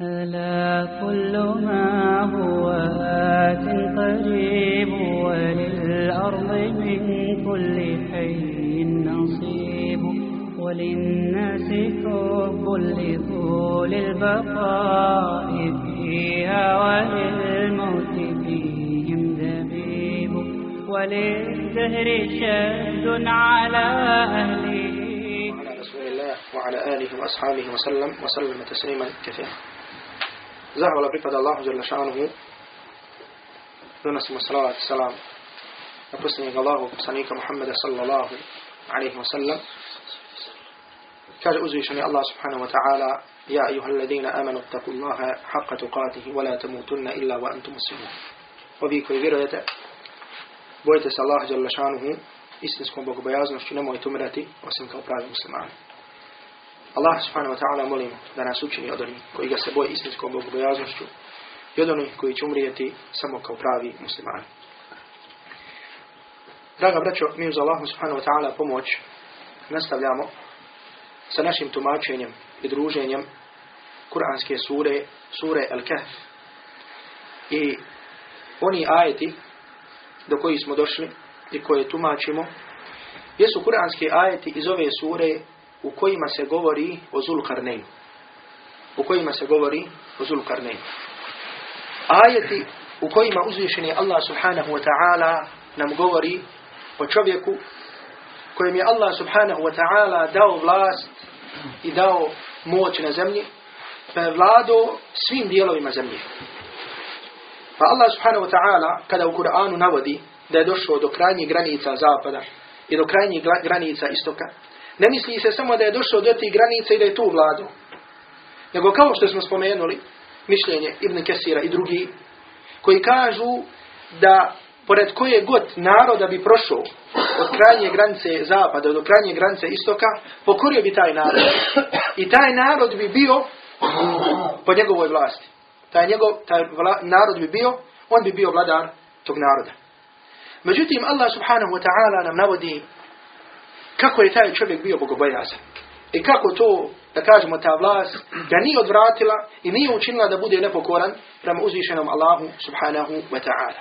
ألا كل ما هو آت قريب وللأرض من كل حي نصيب وللناس حب لطول البقاء فيها وللموت فيهم دبيب وللدهر شد على أهله. على رسول الله وعلى آله وأصحابه وسلم وسلم تسليما كثيرا. Zahvala pripada Allahu Jalla šanuhu. Donosimo salavat i salam na posljednjeg Allahu poslanika Muhammeda sallallahu alaihi wa sallam. Kaže uzvišeni Allah subhanahu wa ta'ala Ja ayuha alladhina amanu taku Allaha haqqa tuqatihi wa la tamutunna illa wa antum muslimun. Ovi koji vjerujete, bojite se Allah Jalla šanuhu istinskom bogobojaznošću, nemojte umirati osim kao pravi muslimani. Allah subhanahu wa ta'ala molimo da nas učini od onih koji ga se boje istinskom bogobojaznošću i od onih koji će umrijeti samo kao pravi muslimani. Draga braćo, mi uz Allahu subhanahu wa ta'ala pomoć nastavljamo sa našim tumačenjem i druženjem kuranske sure, sure Al-Kahf. I oni ajeti do koji smo došli i koje tumačimo, jesu kuranski ajeti iz ove sure u kojima se govori o Zulkarneinu. U kojima se govori o Zulkarneinu. Ajeti u kojima uzvišeni Allah subhanahu wa ta'ala nam govori o čovjeku kojem je Allah subhanahu wa ta'ala dao vlast i dao moć na zemlji, pa je vladao svim dijelovima zemlje. Pa Allah subhanahu wa ta'ala kada u Kur'anu navodi da je došao do krajnjih granica zapada i do krajnjih granica istoka, ne misli se samo da je došao do tih granica i da je tu vladu. Nego kao što smo spomenuli, mišljenje Ibn Kesira i drugi, koji kažu da pored koje god naroda bi prošao od krajnje granice zapada do krajnje granice istoka, pokorio bi taj narod. I taj narod bi bio po njegovoj vlasti. Taj, njegov, taj vla, narod bi bio, on bi bio vladar tog naroda. Međutim, Allah subhanahu wa ta'ala nam navodi kako je taj čovjek bio bogobojazan. I kako to, da kažemo, ta vlast ga nije odvratila i nije učinila da bude nepokoran prema uzvišenom Allahu subhanahu wa ta'ala.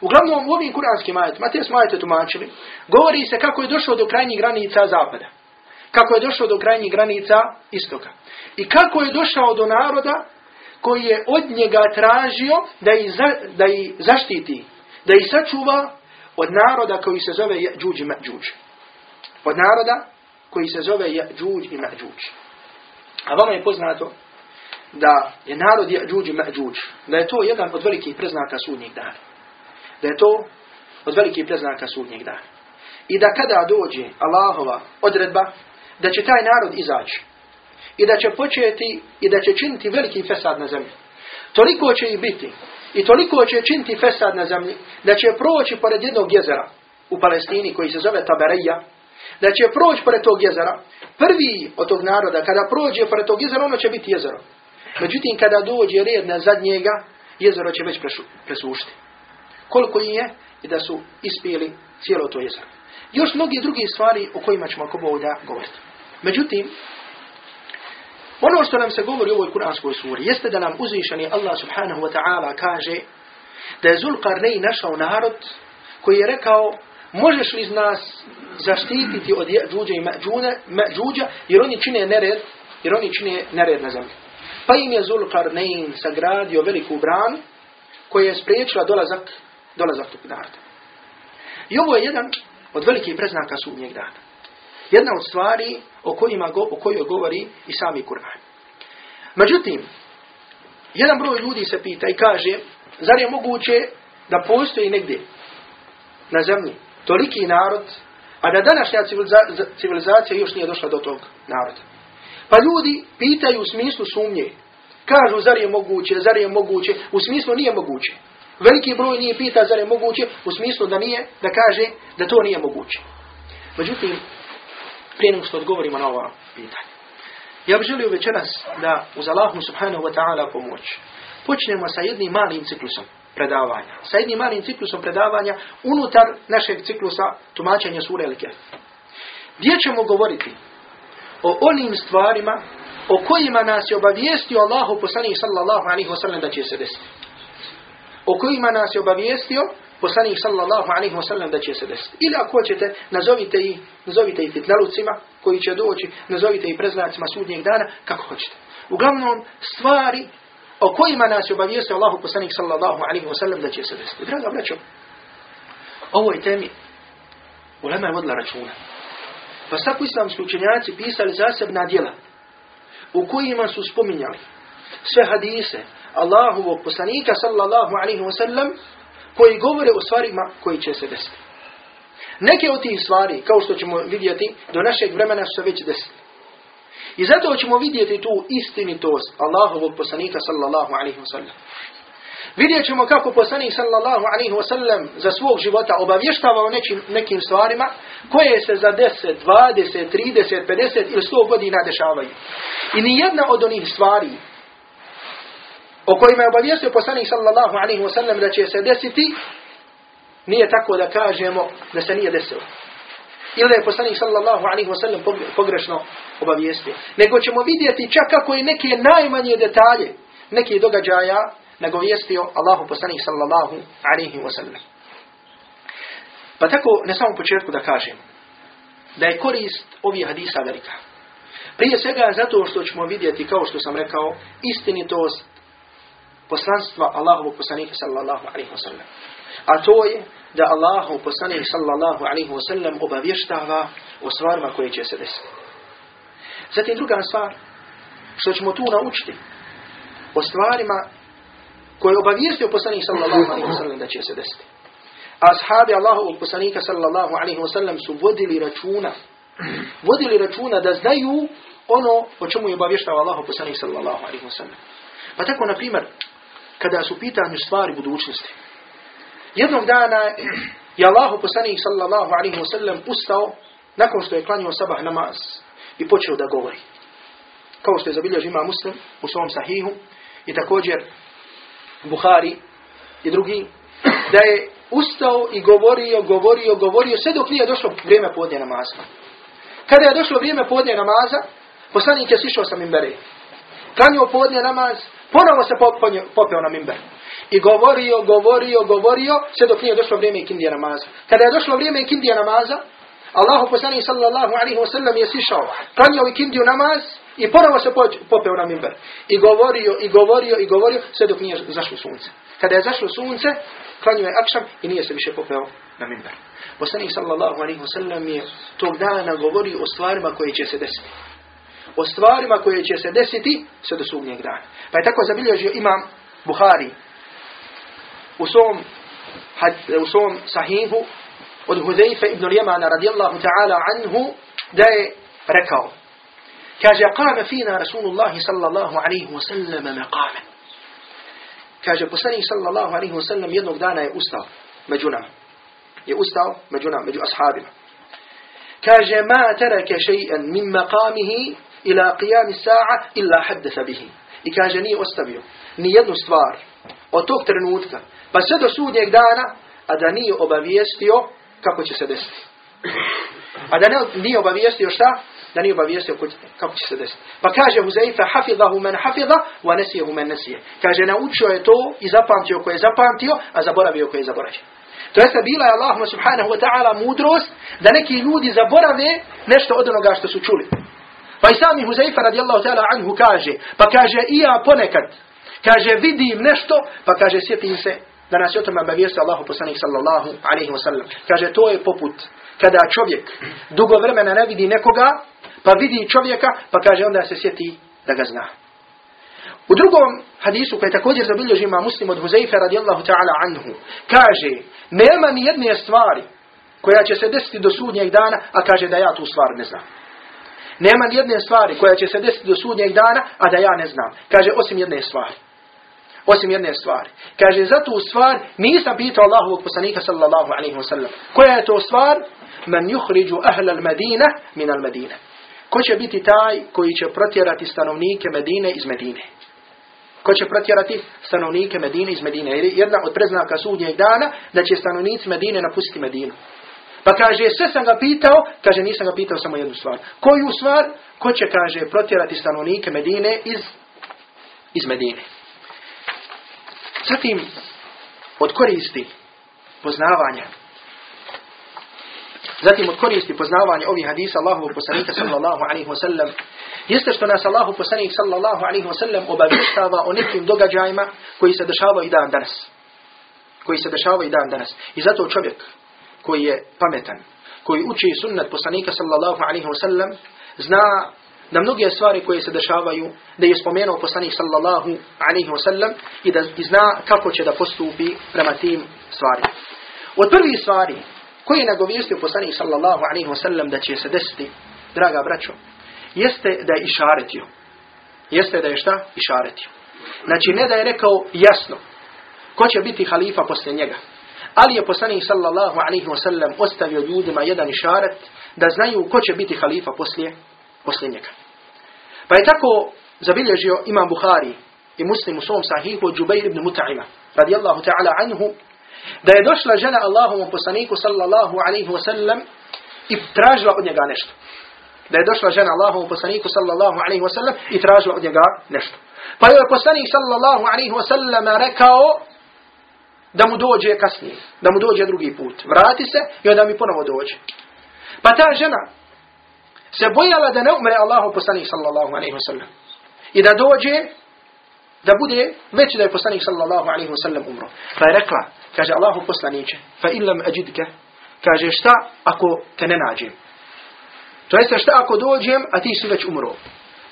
Uglavnom u ovim kuranskim ajetima, te smo ajete tumačili, govori se kako je došao do krajnjih granica zapada. Kako je došao do krajnjih granica istoka. I kako je došao do naroda koji je od njega tražio da ih, za, da ih zaštiti, da ih sačuva od naroda koji se zove Džuđ i Mađuđ. Od naroda koji se zove Džuđ i Mađuđ. A vama je poznato da je narod Džuđ i Mađuđ, da je to jedan od velikih preznaka sudnjeg dana. Da je to od velikih preznaka sudnjeg dana. I da kada dođe Allahova odredba da će taj narod izaći i da će početi i da će činiti veliki fesad na zemlji. Toliko će ih biti i toliko će činiti fesad na zemlji da će proći pored jednog jezera u Palestini koji se zove Tabereja, da će proći pored tog jezera. Prvi od tog naroda, kada prođe pored tog jezera, ono će biti jezero. Međutim, kada dođe red na zadnjega, jezero će već presušiti. Koliko je i da su ispili cijelo to jezero. Još mnogi drugi stvari o kojima ćemo ako Bog da govoriti. Međutim, ono što nam se govori u ovoj kuranskoj suri jeste da nam uzvišeni Allah subhanahu wa ta'ala kaže da je Zulkarnej našao narod koji je rekao možeš li iz nas zaštititi od džuđa i džuđa jer oni čine nered jer oni čine nered na zemlji. Pa im je Zulkarnein sagradio veliku branu koja je spriječila dolazak, dolazak tog naroda. I ovo je jedan od velikih preznaka sudnjeg dana. Jedna od stvari o, kojima go, o kojoj govori i sami Kur'an. Međutim, jedan broj ljudi se pita i kaže, zar je moguće da postoji negdje na zemlji toliki narod, a da današnja civilizacija još nije došla do tog naroda. Pa ljudi pitaju u smislu sumnje. Kažu, zar je moguće, zar je moguće, u smislu nije moguće. Veliki broj nije pita zar je moguće, u smislu da nije, da kaže da to nije moguće. Međutim, prije nego što odgovorimo na ova pitanja. Ja bih želio večeras da uz Allahu subhanahu wa ta'ala pomoć. Počnemo sa jednim malim ciklusom predavanja. Sa jednim malim ciklusom predavanja unutar našeg ciklusa tumačenja sure El Kehf. Gdje ćemo govoriti o onim stvarima o kojima nas je obavijestio Allahu poslanik sallallahu alaihi wasallam da će se desiti. O kojima nas je obavijestio poslanik sallallahu alaihi wasallam da će se desiti. Ili ako hoćete, nazovite i, nazovite i fitnalucima koji će doći, nazovite i preznacima sudnjeg dana, kako hoćete. Uglavnom, stvari o kojima nas je obavijestio Allahu poslanik sallallahu alaihi wasallam da će se desiti. Draga braćo, ovoj temi ulema je vodila računa. Pa tako islamski učenjaci pisali zasebna djela u kojima su spominjali sve hadise Allahovog poslanika sallallahu alaihi wa sallam koji govore o stvarima koji će se desiti. Neke od tih stvari, kao što ćemo vidjeti, do našeg vremena su se već desili. I zato ćemo vidjeti tu istinitost Allahovog poslanika sallallahu alaihi wa sallam. Vidjet ćemo kako poslanik sallallahu alaihi wa sallam za svog života obavještava o nekim, nekim stvarima koje se za 10, 20, 30, 50 ili 100 godina dešavaju. I ni jedna od onih stvari o kojima je obavijestio poslanik sallallahu alaihi wa sallam da će se desiti, nije tako da kažemo da se nije desilo. Ili je poslanik sallallahu alaihi wa sallam pogrešno obavijestio. Nego ćemo vidjeti čak kako i neke najmanje detalje, neke događaja, nego vijestio Allahu poslanik sallallahu alaihi wa sallam. Pa tako, na samom početku da kažem, da je korist ovih hadisa velika. Prije svega zato što ćemo vidjeti, kao što sam rekao, istinitost poslanstva Allahovog poslanika sallallahu alaihi wa sallam. A to je da Allahov poslanik sallallahu alaihi wa sallam obavještava o stvarima koje će se desiti. Zatim druga stvar, što ćemo tu naučiti, o stvarima koje je obavijestio poslanik sallallahu alaihi wa sallam da će se desiti. Ashabi Allahovog poslanika sallallahu alaihi wa sallam su vodili računa, vodili računa da znaju ono o čemu je obavještava Allahov poslanik sallallahu alaihi wa sallam. Pa tako, na primjer, kada su pitanju stvari budućnosti, jednog dana je Allahu poslanik sallallahu alaihi wa sallam ustao nakon što je klanio sabah namaz i počeo da govori. Kao što je zabilježio ima muslim u svom sahihu i također Buhari i drugi, da je ustao i govorio, govorio, govorio, sve dok nije došlo vrijeme podnje namaza. Kada je došlo vrijeme podnje namaza, poslanik je sišao sa mimbere. Klanio podnje namaz, ponovo se popeo na mimber. I govorio, govorio, govorio, sve dok nije došlo vrijeme ikindija namaza. Kada je došlo vrijeme ikindija namaza, Allahu poslanik sallallahu alaihi wa sallam je sišao, klanio ikindiju namaz, i ponovo se popeo na mimber. I govorio, i govorio, i govorio, sve dok nije zašlo sunce. Kada je zašlo sunce, klanio je akšam i nije se više popeo na mimber. Poslanik sallallahu alaihi wasallam je tog dana govorio o stvarima koje će se desiti. O stvarima koje će se desiti sve do sudnjeg dana. Pa je tako zabilježio imam Buhari وصوم وصوم صحيح. والهذيفة ابن اليمان رضي الله تعالى عنه دا ركو كاجا قام فينا رسول الله صلى الله عليه وسلم مقاما. كاجا بسني صلى الله عليه وسلم يدنك دانا يا أستاو مجونا يا أستاو مجونا مجو أصحابنا. كاجا ما ترك شيئا من مقامه إلى قيام الساعة إلا حدث به. إكاجا ني أستبيو ني يدن استوار وتوك ترنوذك pa sve do sudnjeg dana, a da nije obavijestio kako će se desiti. A da nije obavijestio šta? da nije obavijestio kako će se desiti. Pa kaže Huzaifa, hafizahu men hafiza, wa nesijehu men nesije. Kaže, naučio je to i zapamtio koje je zapamtio, a zaboravio koje je zaboravio. To jeste bila je Allahuma subhanahu wa ta'ala mudrost da neki ljudi zaborave nešto od onoga što su čuli. Pa i sami Huzaifa radijallahu ta'ala anhu kaže, pa kaže i ja ponekad, kaže vidim nešto, pa kaže sjetim se da nas je o tome obavijestio Allahu poslanik sallallahu alaihi wa sallam. Kaže to je poput kada čovjek dugo vremena ne vidi nekoga, pa vidi čovjeka, pa kaže onda se sjeti da ga zna. U drugom hadisu koji također zabilježi ima muslim od Huzeyfe radijallahu ta'ala anhu, kaže, nema ni jedne stvari koja će se desiti do sudnjeg dana, a kaže da ja tu stvar ne znam. Nema ni jedne stvari koja će se desiti do sudnjeg dana, a da ja ne znam. Kaže, osim jedne stvari. Osim jedne stvari. Kaže, za tu stvar nisam pitao Allahovog poslanika sallallahu alaihi wa sallam. Koja je to stvar? Men yuhriđu ahl al medina min al medina. Ko će biti taj koji će protjerati stanovnike Medine iz Medine? Ko će protjerati stanovnike Medine iz Medine? Jer jedna od preznaka sudnjeg dana da će stanovnici Medine napustiti Medinu. Pa kaže, sve sam ga pitao, kaže, nisam ga pitao samo jednu stvar. Koju stvar? Ko će, kaže, protjerati stanovnike Medine iz, iz Medine. Zatim, od koristi poznavanja Zatim od koristi poznavanja ovih hadisa Allahovog poslanika sallallahu alaihi wasallam jeste što nas Allahu poslanik sallallahu alaihi wasallam obavještava o nekim događajima koji se dešavaju i dan danas. Koji se dešavaju i dan danas. I zato čovjek koji je pametan, koji uči sunnet poslanika sallallahu alaihi wasallam zna da mnoge stvari koje se dešavaju, da je spomenuo poslanik sallallahu alaihi wasallam i da i zna kako će da postupi prema tim stvarima. Od prvih stvari koji je nagovijestio poslanik sallallahu alaihi wasallam da će se desiti, draga braćo, jeste da je išaretio. Jeste da je šta? Išaretio. Znači ne da je rekao jasno ko će biti halifa poslije njega. Ali je poslanik sallallahu alaihi wasallam ostavio ljudima jedan išaret da znaju ko će biti halifa poslije, poslije njega. Pa je tako zabilježio imam Buhari i muslim u svom sahihu od Džubeir ibn Muta'ima radijallahu ta'ala anhu da je došla žena Allahovom poslaniku sallallahu alaihi wasallam i tražila od njega nešto. Da je došla žena Allahovom poslaniku sallallahu alaihi wasallam i tražila od njega nešto. Pa je poslanik sallallahu alaihi wasallam rekao da mu dođe kasnije, da mu dođe drugi put. Vrati se i onda mi ponovo dođe. Pa ta žena se bojala da ne umre Allahu poslanik sallallahu alaihi wasallam. I da dođe da bude već da je poslanik sallallahu alaihi wasallam umro. Pa je rekla, kaže Allahu poslaniće, fa illam ajidke, kaže šta ako te ne nađem. To jeste šta ako dođem, a ti si već umro.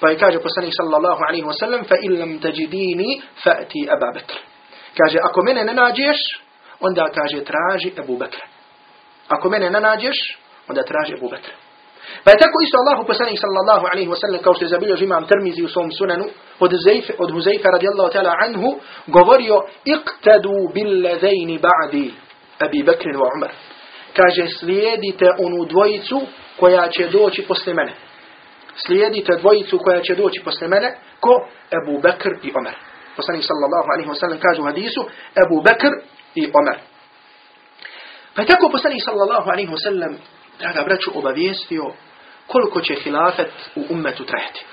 Pa je kaže poslanik sallallahu alaihi wasallam, fa illam tajidini, fa ti Aba Bekr. Kaže, ako mene ne nađeš, onda kaže, traži Ebu Bekr. Ako mene ne nađeš, onda traži Ebu Bekr. Pa je tako isto Allahu poslanik sallallahu alaihi wasallam kao što je zabilježio imam Tirmizi u svom sunanu od Zejfe, od Huzeyfa radijallahu ta'ala anhu govorio iqtadu billadaini ba'di Abi Bakr wa Umar. Kaže slijedite onu dvojicu koja će doći posle mene. Slijedite dvojicu koja će doći posle mene ko Abu Bakr i Umar. Poslanik sallallahu alaihi wasallam kaže u hadisu Abu Bakr i Umar. Pa tako poslanik sallallahu alaihi wasallam draga braću, obavijestio koliko će hilafet u ummetu trajati.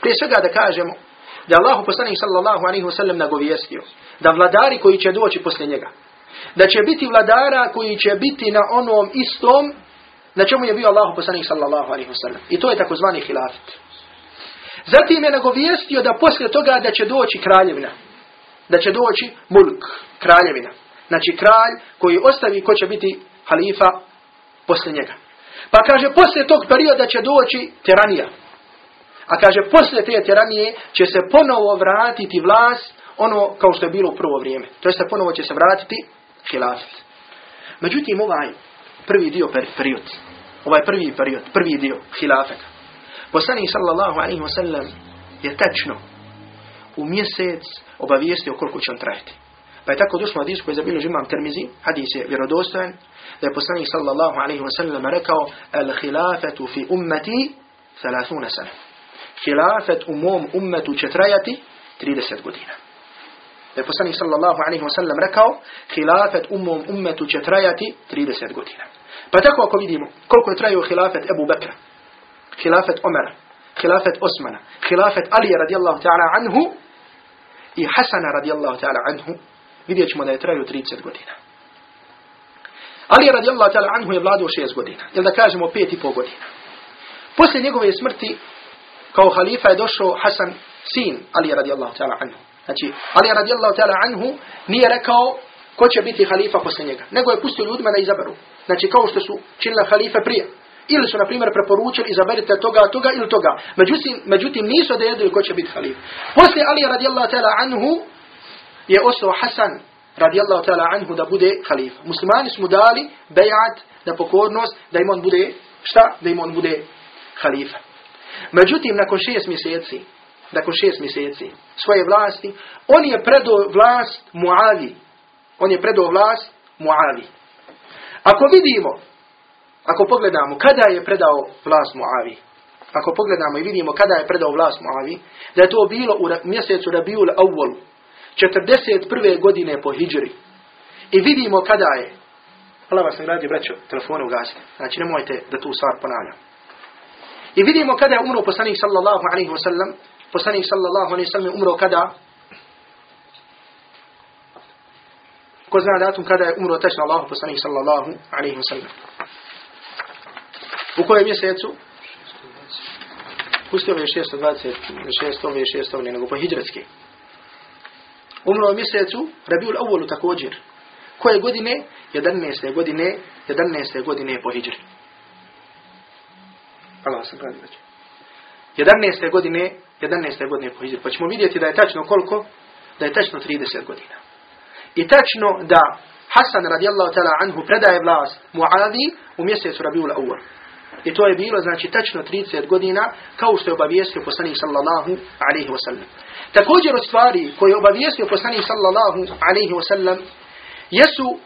Prije svega da kažemo da Allah poslanik sallallahu alaihi wasallam nagovijestio da vladari koji će doći poslije njega, da će biti vladara koji će biti na onom istom na čemu je bio Allah poslanik sallallahu alaihi wasallam. I to je takozvani hilafet. Zatim je nagovijestio da poslije toga da će doći kraljevina. Da će doći mulk, kraljevina. Znači kralj koji ostavi ko će biti halifa poslije njega. Pa kaže, poslije tog perioda će doći tiranija. A kaže, poslije te tiranije će se ponovo vratiti vlast ono kao što je bilo u prvo vrijeme. To jeste ponovo će se vratiti hilafet. Međutim, ovaj prvi dio period, ovaj prvi period, prvi dio hilafeta, poslanik sallallahu alaihi wa sallam je tačno u mjesec obavijestio koliko će on trajati. Pa je tako došlo hadis koji je zabilježio imam Tirmizi, hadis je vjerodostojan, da je poslanik sallallahu alaihi wa sallam rekao al khilafatu fi ummati 30 sana. Khilafet u mom ummetu će trajati 30 godina. Da je poslanik sallallahu alaihi wa sallam rekao khilafet u mom ummetu će trajati 30 godina. Pa tako ako vidimo koliko je trajao khilafet Ebu Bekra, khilafet Omara, khilafet Osmana, khilafet Ali radijallahu ta'ala anhu i Hasana radijallahu ta'ala anhu, vidjet ćemo da je trajao 30 godina. Ali radijallahu ta'ala anhu je vladao šest godina. Ili da kažemo pet i pol godina. Poslije njegove smrti, kao halifa je došao Hasan, sin Ali radijallahu ta'ala anhu. Znači, Ali radijallahu ta'ala anhu nije rekao ko će biti halifa poslije njega. Nego je pustio ljudima da izaberu. Znači, kao što su činila halife prije. Ili su, na primjer, preporučili izaberite toga, toga ili toga. Međutim, međutim nisu odredili ko će biti halifa. Poslije Ali radijallahu ta'ala anhu je ostao Hasan radijallahu ta'ala anhu da bude halifa. Muslimani su dali bejat da pokornost da im on bude šta? Da im on bude halifa. Međutim, nakon šest mjeseci, nakon šest mjeseci svoje vlasti, on je predao vlast Muavi. On je predao vlast Muavi. Ako vidimo, ako pogledamo kada je predao vlast Muavi, ako pogledamo i vidimo kada je predao vlast Muavi, da je to bilo u mjesecu Rabiul Awwal, 41. godine po hijri. I vidimo kada je Allah vas nagradio, braćo, telefone ugasite. Znači, nemojte da tu stvar ponavljam. I vidimo kada je umro poslanik sallallahu alaihi wa sallam, poslanik sallallahu alaihi wa sallam umro kada? Ko zna datum kada je umro tačno Allah poslanik sallallahu alaihi wa sallam? U kojem mjesecu? Pustio je 620, 600, je 600, ne nego po hijđarski. Umro je mjesecu Rabiul Awwalu također. Koje godine? 11. godine, 11. godine po hijđri. Allah sam pravi već. 11. godine, 11. godine po hijđri. Pa ćemo vidjeti da je tačno koliko? Da je tačno 30 godina. I tačno da Hasan radijallahu ta'ala anhu predaje vlast Muadi u mjesecu Rabiul Awwal. I to je bilo, znači, tačno 30 godina, kao što je obavijestio poslanik sallallahu alaihi wa sallam. Također od stvari koje je obavijestio poslanik sallallahu alaihi wa sallam, jesu,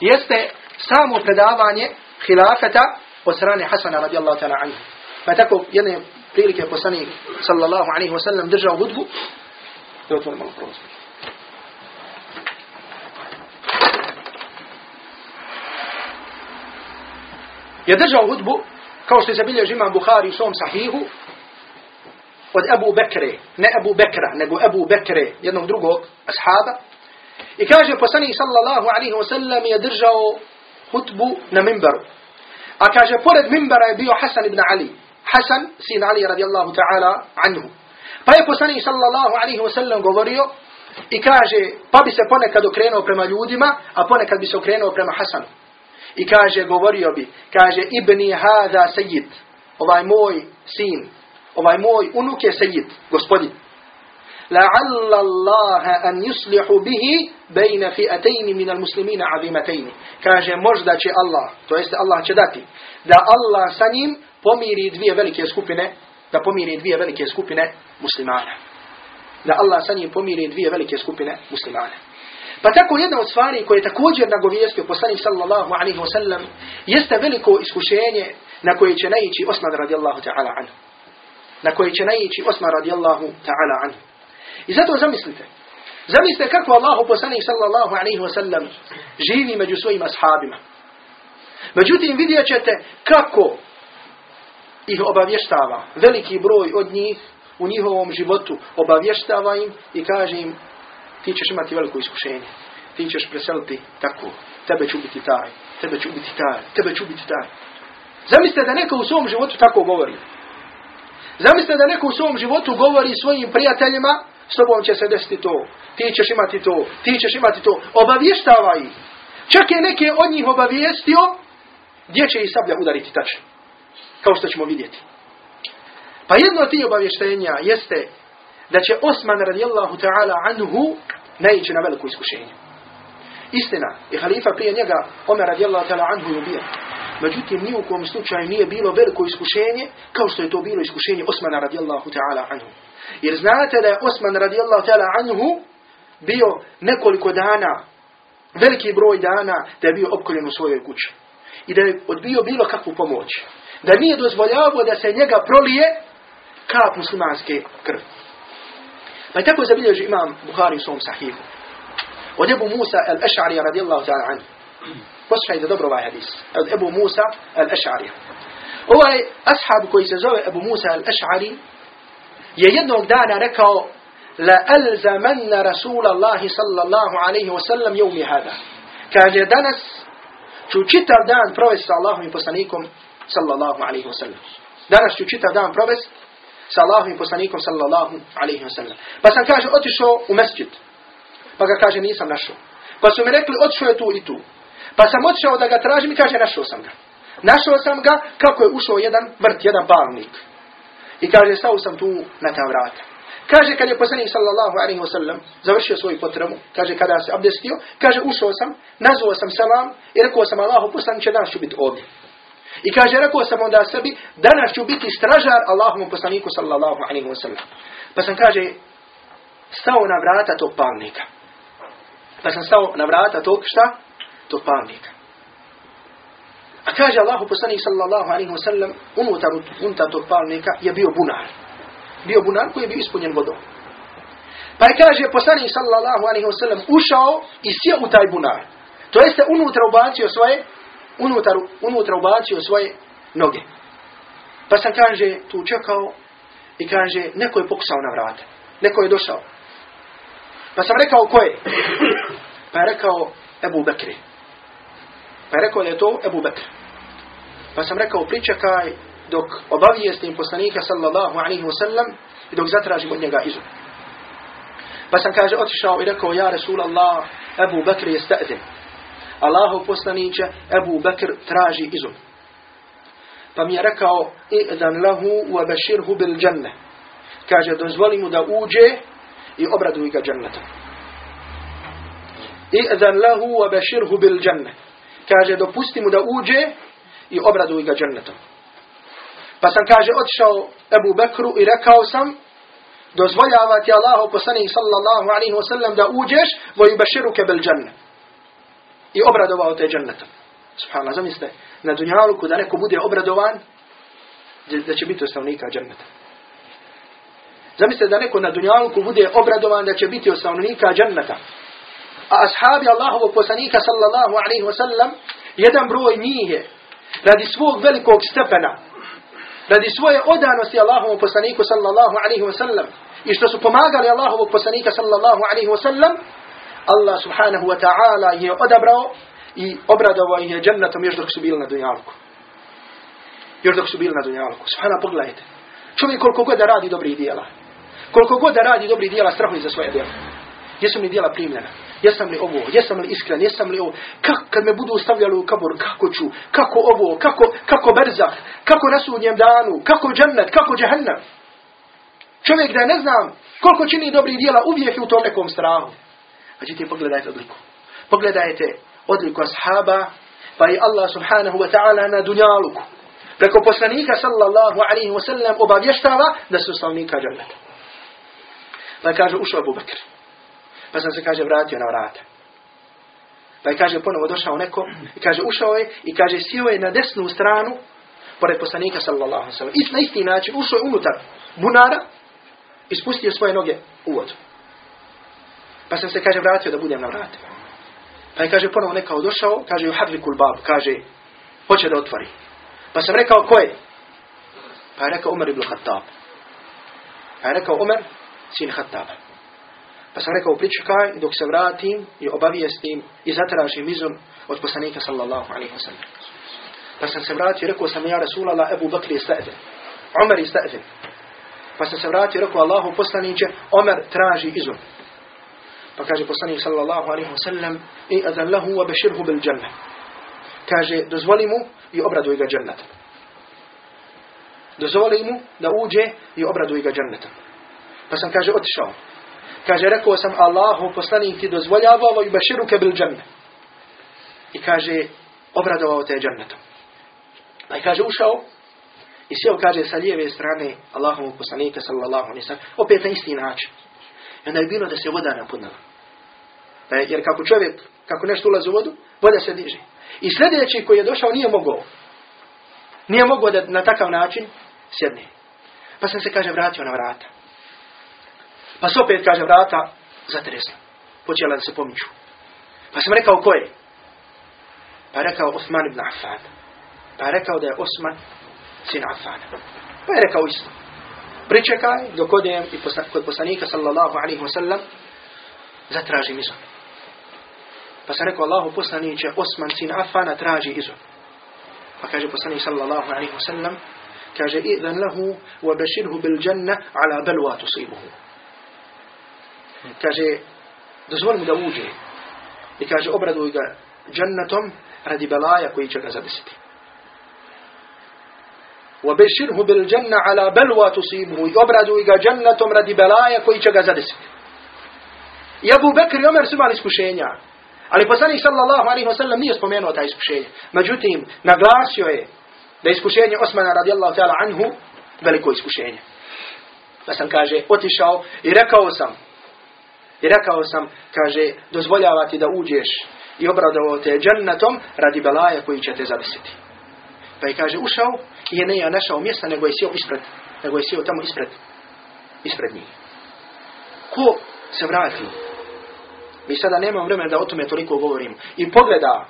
jeste samo predavanje hilafeta od strane Hasana radijallahu ta'ala anhu. Pa tako jedne prilike poslanik sallallahu alaihi wa sallam držao hudbu, da otvorim malo prostor. je držao hudbu, kao što je zabilježi imam Buhari u svom sahihu, od Ebu Bekre, ne Ebu Bekra, nego Ebu Bekre, jednog drugog ashaba. I kaže, poslanik sallallahu alaihi wa sallam je držao hutbu na mimbaru. A kaže, pored mimbara je bio Hasan ibn Ali. Hasan, sin Ali radijallahu ta'ala anhu. Pa je poslanik sallallahu alaihi wa sallam govorio i kaže, pa bi se ponekad okrenuo prema ljudima, a ponekad bi se okrenuo prema Hasanu. I kaže, govorio bi, kaže, ibni hada sejid, ovaj moj sin, ovaj moj unuk je sejid, gospodin. لعل الله أن يصلح به بين فئتين من المسلمين عظيمتين kaže možda će Allah to jest Allah će dati da Allah sa njim pomiri dvije velike skupine da pomiri dvije velike skupine muslimana da Allah sa njim pomiri dvije velike skupine muslimana Pa tako jedna od stvari koje je također nagovijestio poslanik sallallahu alaihi wa sallam jeste veliko iskušenje na koje će naići Osman radijallahu ta'ala anhu. Na koje će naići Osman radijallahu ta'ala anhu. I zato zamislite. Zamislite kako Allah poslanik sallallahu alaihi wa sallam živi među svojim ashabima. Međutim vidjet ćete kako ih obavještava veliki broj od njih u njihovom životu obavještava im i kaže im ti ćeš imati veliko iskušenje. Ti ćeš preseliti tako. Tebe ću biti taj. Tebe ću biti taj. Tebe ću biti taj. Zamislite da neko u svom životu tako govori. Zamislite da neko u svom životu govori svojim prijateljima, s tobom će se desiti to. Ti ćeš imati to. Ti ćeš imati to. Obavještava ih. Čak je neke od njih obavijestio gdje će ih sablja udariti tačno. Kao što ćemo vidjeti. Pa jedno od tih obavještenja jeste da će Osman radijallahu ta'ala anhu naići na veliko iskušenje. Istina, i halifa prije njega, Omer radijallahu ta'ala anhu je ubijen. Međutim, ni u kom slučaju nije bilo veliko iskušenje, kao što je to bilo iskušenje Osmana radijallahu ta'ala anhu. Jer znate da je Osman radijallahu ta'ala anhu bio nekoliko dana, veliki broj dana, da je bio opkoljen u svojoj kući. I da je odbio bilo kakvu pomoć. Da nije dozvoljavao da se njega prolije kap muslimanske krvi. Pa je tako zabilježi imam Bukhari u svom sahihu. Od Ebu Musa al-Eš'ari radijallahu ta'ala anhu. Poslušajte dobro ovaj hadis. Od Ebu Musa al-Eš'ari. Ovaj ashab koji se zove Ebu Musa al-Eš'ari je jednog dana rekao la alzamanna Rasul Allahi sallallahu alaihi wa sallam jevmi hada. Kaže danas ću čitav dan provesti sa Allahom i poslanikom sallallahu alaihi wa sallam. Danas ću čitav dan provesti sa Allahovim poslanikom sallallahu alaihi wa sallam. Pa sam kaže otišao u mesđid. Pa ga kaže nisam našao. Pa su mi rekli otišao je tu i tu. Pa sam otišao da ga tražim i kaže našao sam ga. Našao sam ga kako je ušao jedan vrt, jedan palnik. I kaže stao sam tu na ta vrata. Kaže kad je poslanik sallallahu alaihi wa sallam završio svoju potrebu, kaže kada se abdestio, kaže ušao sam, nazvao sam salam i rekao sam Allahu poslanik će danas ću biti ovdje. I kaže, rekao sam onda sebi, danas ću biti stražar Allahom poslaniku sallallahu alaihi wa sallam. Pa sam kaže, stao na vrata tog palnika. Pa sam stao na vrata tog šta? Tog palnika. A kaže Allahu poslanik sallallahu alaihi wa sallam, unutar, unutar tog je bio bunar. Bio bunar koji je bio ispunjen vodom. Pa je kaže poslanik sallallahu alaihi wa sallam ušao i sjeo u taj bunar. To jeste unutra ubacio svoje, unutar, unutra ubacio svoje noge. Pa sam kaže, tu čekao i kaže, neko je pokusao na vrata. Neko je došao. Pa sam rekao, ko je? Pa je rekao, Ebu Bekri. Pa je rekao da je to Ebu Bekri. Pa sam rekao, pričekaj dok obavijestim poslanika sallallahu alaihi wasallam i dok zatražim od njega izum. Pa sam kaže, otišao i rekao, ja Rasulallah, Ebu Bekri je sta'zim. Allahov poslaniće, Ebu Bekr traži izum. Pa mi je rekao, i'dan lahu wa bashirhu bil džanne. Kaže, dozvoli mu da uđe i obraduj ga džennetom. I'dan lahu wa bashirhu bil džanne. Kaže, dopusti mu da uđe i obraduj ga džennetom. Pa sam, kaže, otišao Ebu Bekru i rekao sam, dozvoljava ti Allahu poslanik sallallahu alaihi wa sallam da uđeš, vo i bashiruke bil džanne. I obradovao te džennetom. Subhanallah, zamislite, na dunjaluku da neko bude obradovan, da će biti osnovnika dženneta. Zamislite da neko na dunjaluku bude obradovan da će biti osnovnika dženneta. A ashabi Allahovog poslanika sallallahu alaihi wasallam, jedan broj njih je radi svog velikog stepena, radi svoje odanosti Allahovom poslaniku sallallahu alaihi wasallam i što su pomagali Allahovog poslanika sallallahu alaihi wasallam, Allah subhanahu wa ta'ala je odabrao i obradovao ih je džennetom još dok su bili na dunjalku. Još dok su bili na dunjalku. Subhana, pogledajte. Čovjek koliko god da radi dobrih dijela. Koliko god da radi dobrih dijela, strahuje za svoje dijela. Jesam li dijela primljena? Jesam li ovo? Jesam li iskren? Jesam li ovo? Kak, kad me budu stavljali u kabor, kako ću? Kako ovo? Kako, kako berzah? Kako na sudnjem danu? Kako džennet? Kako džehennem? Čovjek da ne znam koliko čini dobrih dijela, uvijek je u tom nekom strahu. Međutim, pogledajte odliku. Pogledajte odliku ashaba, pa i Allah subhanahu wa ta'ala na dunjaluku. Preko poslanika sallallahu alaihi wa sallam obavještava da su slavnika džanneta. Pa kaže, ušao Abu Bakr. Pa sam se, kaže, vratio na vrata. Pa je, kaže, ponovo došao neko i kaže, ušao je i kaže, sjeo je na desnu stranu pored poslanika sallallahu sallam. I na isti način ušao je unutar bunara i spustio svoje noge u vodu. Pa sam se, kaže, vratio da budem na vrata. Pa je, kaže, ponovo nekao došao, kaže, hadlikul bab, kaže, hoće da otvori. Pa sam rekao, ko je? Pa je rekao, Umar ibn Khattab. Pa je rekao, Umar, sin Khattaba. Pa sam rekao, pričekaj dok se vratim i obavijestim i zatražim izum od poslanika sallallahu alaihi wa sallam. Pa sam se vratio i rekao sam, ja Rasulallah, Ebu Bakr je sta'zin. Umar je sta'zin. Pa sam se vratio i rekao, Allahu poslaniće, Umar traži izum. Pa kaže poslanik sallallahu alaihi wa sallam, i adan lahu wa beširhu bil džanna. Kaže, dozvoli mu i obraduj ga džennetom. Dozvoli mu da uđe i obraduj ga džennetom. Pa sam, kaže, otišao. Kaže, rekao sam Allahu, poslanik ti dozvoljavao i baširuke bil dženne. I kaže, obradovao te džennetom. Pa kaže, ušao i sjeo, kaže, sa lijeve strane Allahovu poslanika, sallallahu alaihi opet na isti način. I onda je bilo da se voda napunala. Pa je, jer kako čovjek, kako nešto ulazi u vodu, voda se diže. I sljedeći koji je došao nije mogao. Nije mogao da na takav način sjedne. Pa sam se, kaže, vratio na vrata. Pa se opet, kaže, vrata zatresla. Počela da se pomiču. Pa sam rekao, ko je? Pa je rekao Osman ibn Affan. Pa je rekao da je Osman sin Affan. Pa je rekao isto. Pričekaj dok odem i kod poslanika sallallahu alaihi wa sallam zatražim izom. Pa sam rekao Allahu poslaniće Osman sin Affana traži izom. Pa kaže poslanik sallallahu alaihi wa sallam kaže idan lahu wa bashirhu bil janna ala balwa tusibuhu. Kaže dozvoli mu da uđe i kaže obraduj ga džennetom radi belaja koji će ga zadesiti. وبشره بالجنة على بلوى تصيبه يبردوا إيجا جنة ردي بلايا كوي چه غزدس I Abu Bekr i Omer su imali iskušenja. Ali poslanik sallallahu alaihi wa sallam nije spomenuo ta iskušenja. Međutim, naglasio je da je iskušenje Osmana radijallahu ta'ala anhu veliko iskušenje. Pa sam kaže, otišao i rekao sam, i rekao sam, kaže, dozvoljavati da uđeš i obradovao te džennetom radi belaja koji će te zadesiti. Pa je kaže, ušao i je ne našao mjesta, nego je sjeo ispred, nego je sjeo tamo ispred, ispred njih. Ko se vrati Mi sada nemamo vremena da o tome toliko govorimo. I pogleda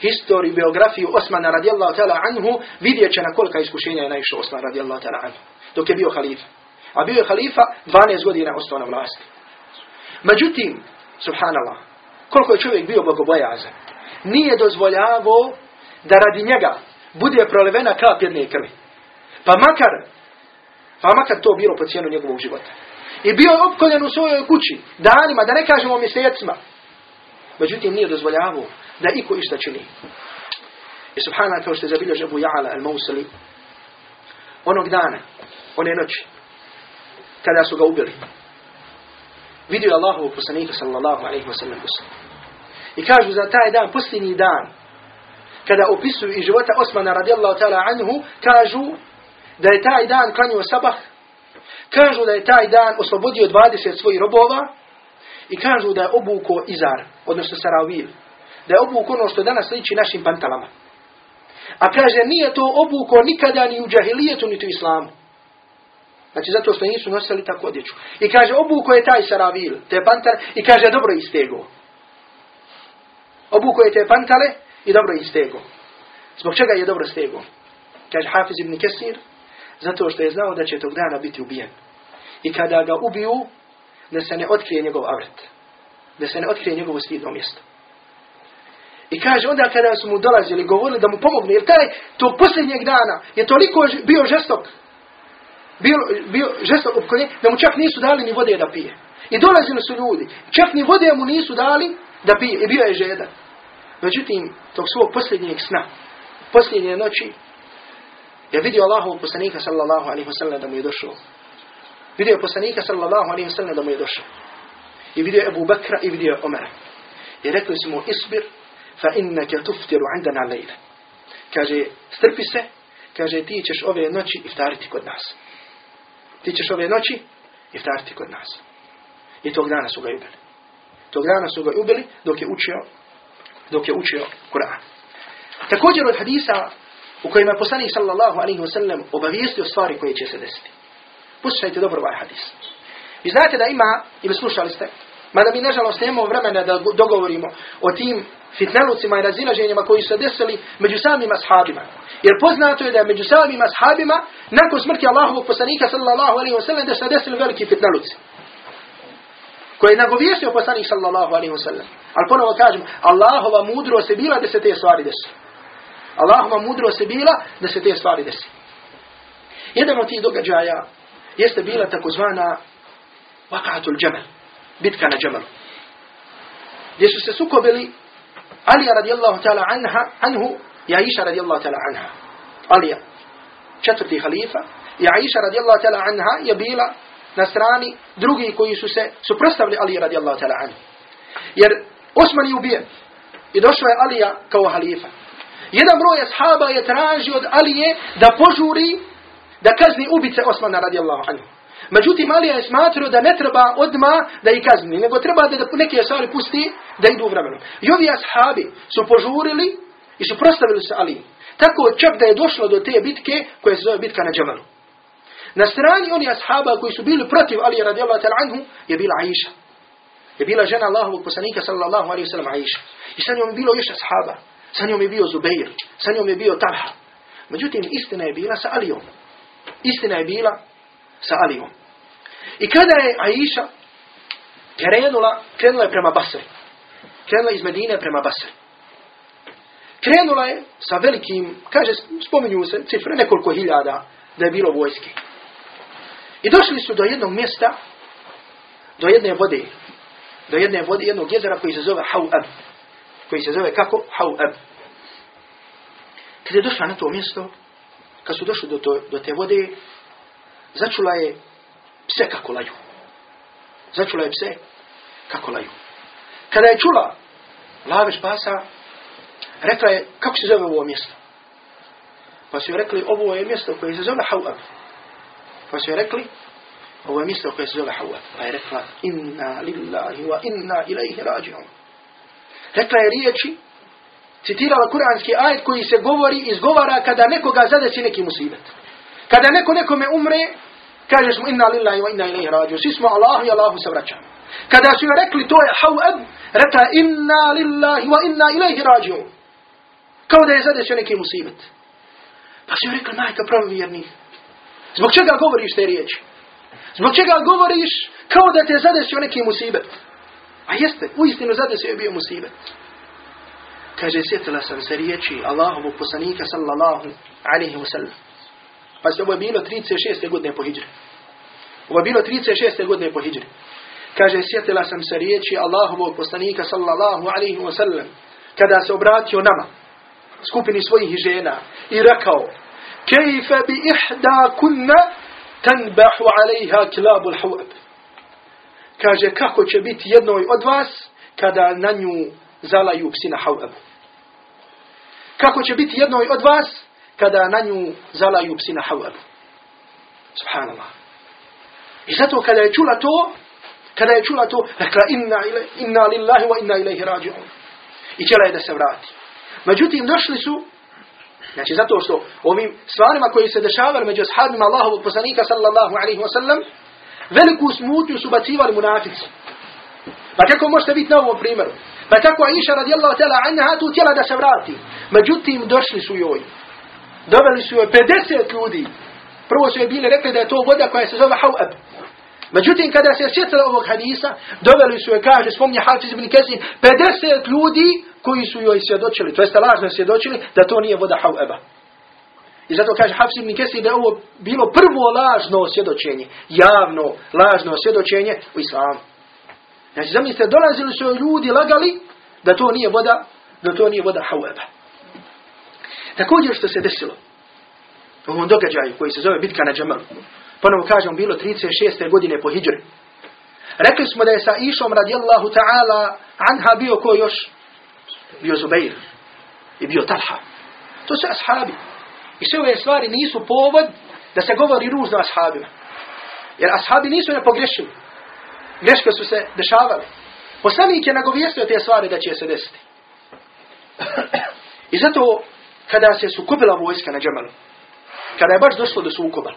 historiju, biografiju Osmana radijallahu ta'ala anhu, vidjet će na kolika iskušenja je naišao Osman radijallahu ta'ala anhu. Dok je bio halifa. A bio je halifa 12 godina ostao na vlasti. Međutim, subhanallah, koliko je čovjek bio bogobojazan, nije dozvoljavao da radi njega bude prolivena kap jedne krvi. Pa makar, pa makar to bilo po cijenu njegovog života. I bio je opkoljen u svojoj kući, danima, da ne kažemo mjesecima. Međutim, nije dozvoljavao da iko išta čini. I subhanallah, kao što je zabilježio Abu Ja'ala al-Mausali, onog dana, one noći, kada su ga ubili, vidio je Allahovu poslanika sallallahu alaihi wa sallam I kažu za taj dan, posljednji dan, kada opisuju i života Osmana radijallahu ta'ala anhu, kažu da je taj dan klanio sabah, kažu da je taj dan oslobodio 20 svojih robova i kažu da je obuko izar, odnosno saravil, da je obuko ono što danas liči našim pantalama. A kaže, nije to obuko nikada ni u džahilijetu, niti u islamu. Znači zato što nisu nosili tako odjeću. I kaže, obuko je taj saravil, te pantar, i kaže, dobro istego. Obuko je te pantale i dobro istego. Zbog čega je dobro stego? Kaže Hafiz ibn Kesir, zato što je znao da će tog dana biti ubijen. I kada ga ubiju, da se ne otkrije njegov avret. Da se ne otkrije njegovo stidno mjesto. I kaže, onda kada su mu dolazili, govorili da mu pomognu, jer taj, to posljednjeg dana, je toliko bio žestok, bio, bio žestok opkoljen, da mu čak nisu dali ni vode da pije. I dolazili su ljudi, čak ni vode mu nisu dali da pije, i bio je žedan. Međutim, tog svog posljednjeg sna, posljednje noći, je vidio Allahovog poslanika sallallahu alaihi wa sallam da mu je došao. Vidio poslanika sallallahu alaihi wa sallam da mu je došao. I vidio Ebu Bakra i vidio Omara. I rekli su mu, isbir, fa innaka tuftiru indana lejle. Kaže, strpi se, kaže, ti ćeš ove noći iftariti kod nas. Ti ćeš ove noći iftariti kod nas. I tog dana su ga ubili. Tog dana su ga ubili dok je učio dok je učio Kur'an. Također od hadisa u kojima je poslanik sallallahu alaihi wa sallam obavijestio stvari koje će se desiti. Poslušajte dobro ovaj hadis. Vi znate da ima, ili slušali ste, mada mi nažalost nemamo vremena da dogovorimo o tim fitnelucima i razilaženjima koji su desili među samim ashabima. Jer poznato je da je među samim ashabima nakon smrti Allahovog poslanika sallallahu alaihi wa sallam da se desili veliki fitneluci koje je nagovijestio poslanik sallallahu alaihi wa sallam. Ali ponovo kažem, Allahova mudro se bila da se te stvari desi. Allahova mudro se bila da se te stvari desi. Jedan od tih događaja jeste bila takozvana Vakatul Džemel, bitka na Džemelu. Gdje su se sukobili Alija radijallahu ta'ala anha, anhu i Aisha radijallahu ta'ala anha. Alija, četvrti halifa, i Aisha radijallahu ta'ala anha je bila na strani drugi koji su se suprostavili Ali radijallahu ta'ala anhu. Jer Osman je ubijen i došao je Alija kao halifa. Jedan broj ashaba je tražio od Alije da požuri da kazni ubice Osmana radijallahu anhu. Međutim, Alija je smatrao da ne treba odma da ih kazni, nego treba da neke stvari pusti da idu vremenom. I ovi ashabi su požurili i su prostavili se Aliji. Tako čak da je došlo do te bitke koja se zove bitka na Džamalu. Na strani oni ashaba koji su bili protiv Ali radijallahu ta'ala anhu je bila Aisha. Je bila žena Allahovog poslanika sallallahu alaihi sallam Aisha. I sa njom je bilo još ashaba. Sa njom je bio Zubair. Sa njom je bio Talha. Međutim, istina je bila sa Alijom. Istina je bila sa Alijom. I kada je Aisha krenula, krenula je prema Basri. Krenula iz Medine prema Basri. Krenula je sa velikim, kaže, spominju se cifre, nekoliko hiljada da je bilo vojske. I došli su do jednog mjesta, do jedne vode, do jedne vode, jednog jezera koji se zove Hau'ab. Koji se zove kako? Hau'ab. Kad je došla na to mjesto, kad su došli do, to, do te vode, začula je pse kako laju. Začula je pse kako laju. Kada je čula laveš pasa, rekla je, kako se zove ovo mjesto? Pa su joj rekli, ovo je mjesto koje se zove Hau'ab. Pa su joj rekli, ovo je mjesto koje se zove Hawa. Pa je rekla, inna lillahi wa inna ilaihi rađi'un. Rekla je riječi, citirala kuranski ajet koji se govori, izgovara kada nekoga zadesi neki musibet. Kada neko nekome umre, kažeš mu inna lillahi wa inna ilaihi rađi'un. Svi smo Allahu i Allahu se vraćamo. Kada su joj rekli to je hauab, rekla inna lillahi wa inna ilaihi rađiun. Kao da je zadesio neki musibet. Pa su joj rekli, majka pravovjernih. Zbog čega govoriš te riječi? Zbog čega govoriš kao da te zadesio neki musibet? A jeste, u istinu zadesio je bio musibet. Kaže, sjetila sam se riječi Allahovog poslanika sallallahu alaihi wa sallam. Pa se ovo je bilo 36. godine po hijri. Ovo je bilo 36. godine po hijri. Kaže, sjetila sam se riječi Allahovog poslanika sallallahu alaihi wa sallam. Kada se obratio nama, skupini svojih žena, i rekao, Kejfe bi ihda kunna tanbahu alaiha kilabu l'huab. Kaže, kako će biti jednoj od vas kada na nju zalaju psi na. Kako će biti jednoj od vas kada na nju zalaju psi na hauabu. Subhanallah. I zato kada je čula to, kada je čula to, rekla inna, ila, inna lillahi wa inna ilaihi rađi'un. I htjela je da se vrati. Međutim, došli su, znači zato što ovim stvarima koji se dešavali među ashabima Allahovog poslanika sallallahu alaihi wa sallam, veliku smutnju su bacivali munafici. Pa kako možete biti na ovom primjeru? Pa tako Aisha radijallahu ta'ala anha tu htjela da se vrati. Međutim, došli su joj. Doveli su joj 50 ljudi. Prvo su joj bili rekli da je to voda koja se zove Hau'ab. Međutim, kada se sjetila ovog hadisa, doveli su joj, kaže, spomnje Hafiz ibn Kesin, 50 ljudi koji su joj svjedočili, to jeste lažno svjedočili, da to nije voda Hau'aba. I zato kaže Hafiz ibn Kesin da je ovo bilo prvo lažno svjedočenje, javno lažno svjedočenje u islamu. Znači, zamislite, dolazili su ljudi lagali da to nije voda, da to nije voda Hau'aba. Također što se desilo, u ovom događaju koji se zove bitka na Džamalu, ponovo kažem, bilo 36. godine po hijri. Rekli smo da je sa Išom radijallahu ta'ala anha bio ko još? Bio Zubair. I bio Talha. To su ashabi. I sve ove stvari nisu povod da se govori ružno ashabima. Jer ashabi nisu ne pogrešili. Greške su se dešavale. Poslanik je nagovijestio te stvari da će se desiti. I zato kada se sukupila vojska na Džemalu, kada je baš došlo do sukoba,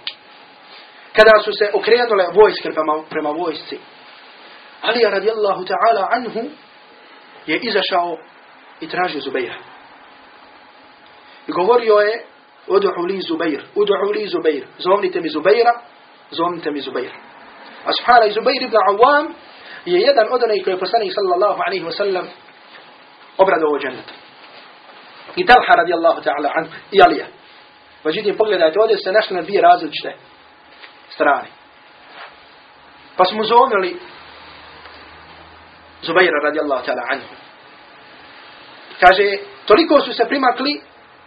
kada su se okrenule vojske prema, prema vojsci, Ali radijallahu ta'ala anhu je izašao i tražio Zubeira. I govorio je, udu'u li Zubeir, udu'u li Zubeir, zovnite mi Zubeira, zovnite mi Zubeira. A subhana i Zubeir ibn Awam je jedan od onih koji je poslanik sallallahu alaihi wa sallam obradao u džennetu. I Talha radijallahu ta'ala anhu i Alija. Međutim, pogledajte, ovdje se našli na dvije različite strane. Pa smo zovnili Zubaira radijallahu ta'ala anhu. Kaže, toliko su se primakli,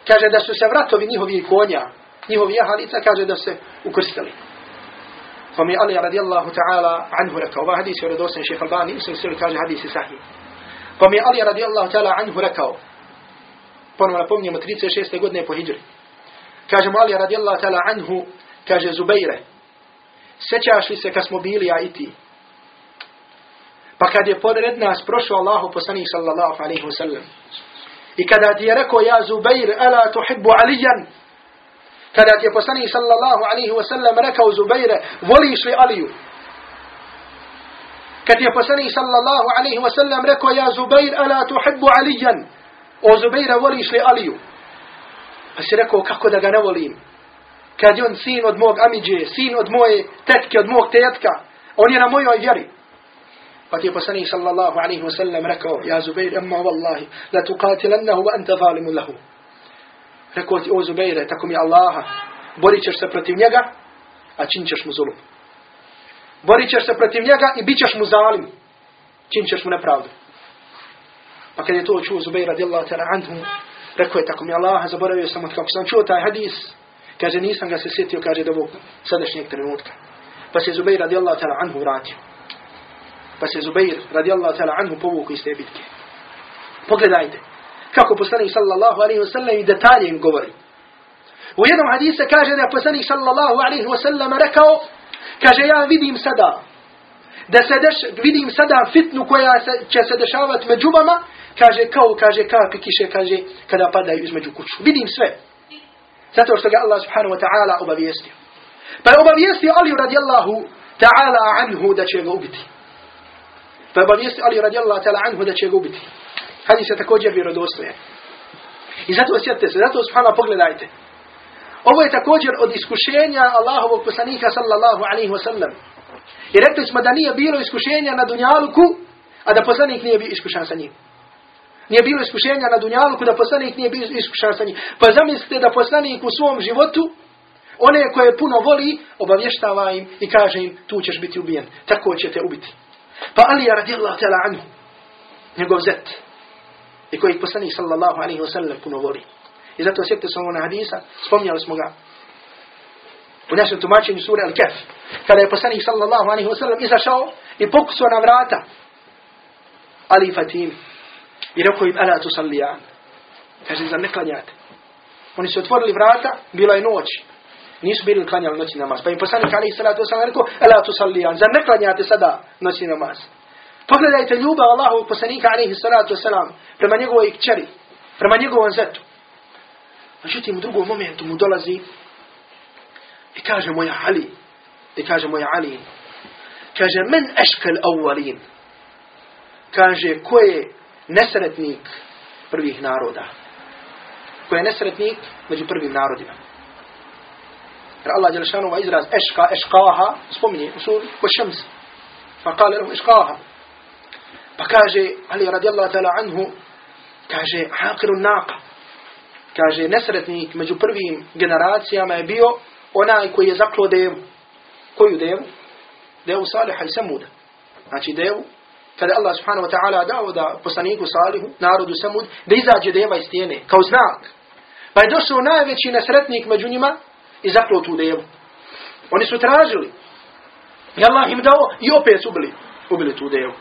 kaže da su se vratovi njihovi konja, njihovi jahalica, kaže da se ukrstili. Pa mi Ali radijallahu ta'ala anhu rekao, ova hadis je redosan šeha Albani, u sili kaže hadis sahih. Pa mi Ali radijallahu ta'ala anhu rekao, ponovno napomnijemo 36. godine po hijri. Kaže mu Ali radijallahu ta'ala anhu, kaže Zubaire, sećaš li se kad smo bili ja i ti? Pa kad je pored nas prošao Allahu poslanik sallallahu alaihi wa sallam. I kada ti je rekao ja Zubair, ala tuhibbu alijan. Kada ti je poslanik sallallahu alaihi wa sallam rekao Zubaire, voliš li Aliju? Kad je poslanik sallallahu alaihi wa sallam rekao ja Zubair, ala tuhibbu alijan. O Zubaira, voliš li Aliju? Pa si rekao kako da ga ne volim. Kad je on sin od mog amiđe, sin od moje tetke, od mog tetka. On je na mojoj vjeri. Pa ti je poslanik sallallahu alaihi wa sallam rekao, ja Zubair, emma wallahi, la tuqatilannahu wa anta zalimu lahu. Rekao ti, o Zubaire, tako mi Allaha, borit ćeš se protiv njega, a čin ćeš mu zulum. Borit ćeš se protiv njega i bit ćeš mu zalim. Čin ćeš mu nepravdu. Pa kad je to čuo Zubair radijallahu ta'ala anhu, rekao je, tako mi Allaha, zaboravio sam od kako sam čuo taj hadis, kaže, nisam ga se sjetio, kaže, do ovog sadašnjeg trenutka. Pa se Zubair radijallahu ta'ala anhu vratio. Pa se Zubair radijallahu ta'ala anhu povuku iz te bitke. Pogledajte. Kako poslanik sallallahu alaihi wa sallam i detalje im govori. U jednom hadise kaže da je poslanik sallallahu alaihi wa sallam rekao, kaže ja vidim sada, da se deš, vidim sada fitnu koja se, će se dešavati među vama, kaže kao, kaže kapi kiše, kaže kada padaju između kuću. Vidim sve. Zato što ga Allah subhanahu wa ta'ala obavijestio. Pa je obavijestio Ali radijallahu ta'ala anhu da će ga ubiti. Pa je obavijestio Ali radijallahu ta'ala anhu da će ga ubiti. Hadis je također vjerodostojan. I zato osjetite se, zato subhanallah pogledajte. Ovo je također od iskušenja Allahovog poslanika sallallahu alaihi wa sallam. I rekli smo da nije bilo iskušenja na dunjaluku, a da poslanik nije bio iskušan sa njim. Nije bilo iskušenja na dunjaluku da poslanik nije bio iskušan sa njim. Pa zamislite da poslanik u svom životu, one koje puno voli, obavještava im i kaže im, tu ćeš biti ubijen. Tako ćete ubiti. Pa Ali je radijallahu ta'ala anhu, njegov zet, i kojeg poslanik sallallahu alaihi wa sallam puno voli. I zato sjetite se na hadisa, spomnjali smo ga u našem tumačenju sura Al-Kaf. Kada je poslanik sallallahu alaihi wa sallam izašao i pokusao na vrata Ali Fatim i rekao im, ala tu sallijan. Kaže, za ne klanjate. Oni su otvorili vrata, bila je noć. Nisu bili klanjali noći namaz. Pa im poslanik alaihi sallatu wasallam rekao, ala tu sallijan. Za ne klanjate sada noći namaz. Pogledajte ljubav Allahovog poslanika alaihi sallatu wasallam prema njegovoj kćeri, prema njegovom zetu. Međutim, u drugom momentu mu dolazi i kaže moja Ali, i kaže moja Ali, kaže men eškel awalin, kaže ko je nesretnik prvih naroda, ko je nesretnik među prvim narodima. Jer Allah Đelšanu ovaj izraz eška, eškaha, spominje u suri, ko šems, pa kale lahum eškaha. Pa kaže, Ali radijallahu ta'ala anhu, kaže, hakiru naqa, kaže, nesretnik među prvim generacijama je bio onaj koji je zaklo devu. Koju devu? Devu Saliha i Samuda. Znači devu, kada Allah subhanahu wa ta'ala dao da poslaniku Salihu, narodu Samud, da izađe deva iz stijene, kao znak. Pa je došao najveći nesretnik među njima i zaklo tu devu. Oni su tražili. I Allah im dao i opet ubili, ubili tu devu.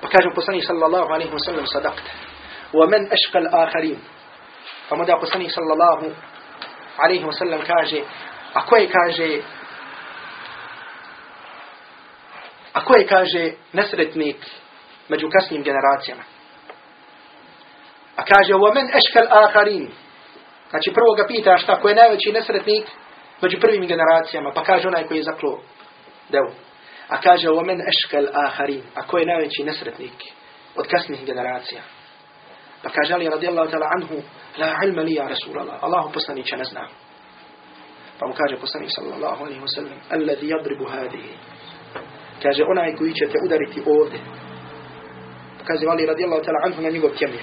Pa kaže poslanik sallallahu alaihi wa sallam الآخرين Pa mu da poslanik sallallahu alaihi wasallam kaže, a a ko je kaže nesretnik među kasnim generacijama. A kaže, o men eškal aharin. Znači prvo ga pita šta, ko je najveći nesretnik među prvim generacijama. Pa kaže onaj koji je zaklo devu. A kaže, o men eškal aharin. A ko je najveći nesretnik od kasnih generacija. Pa kaže Ali radijallahu ta'ala anhu, la ilma li Rasulallah, Allahu poslanića ne znam. Pa mu kaže poslanik sallallahu alaihi wa sallam, alladhi yadribu hadihi. Kaže, onaj koji će te udariti ovdje. Kaže Ali radijallahu ta'ala anhu na njegov kemir.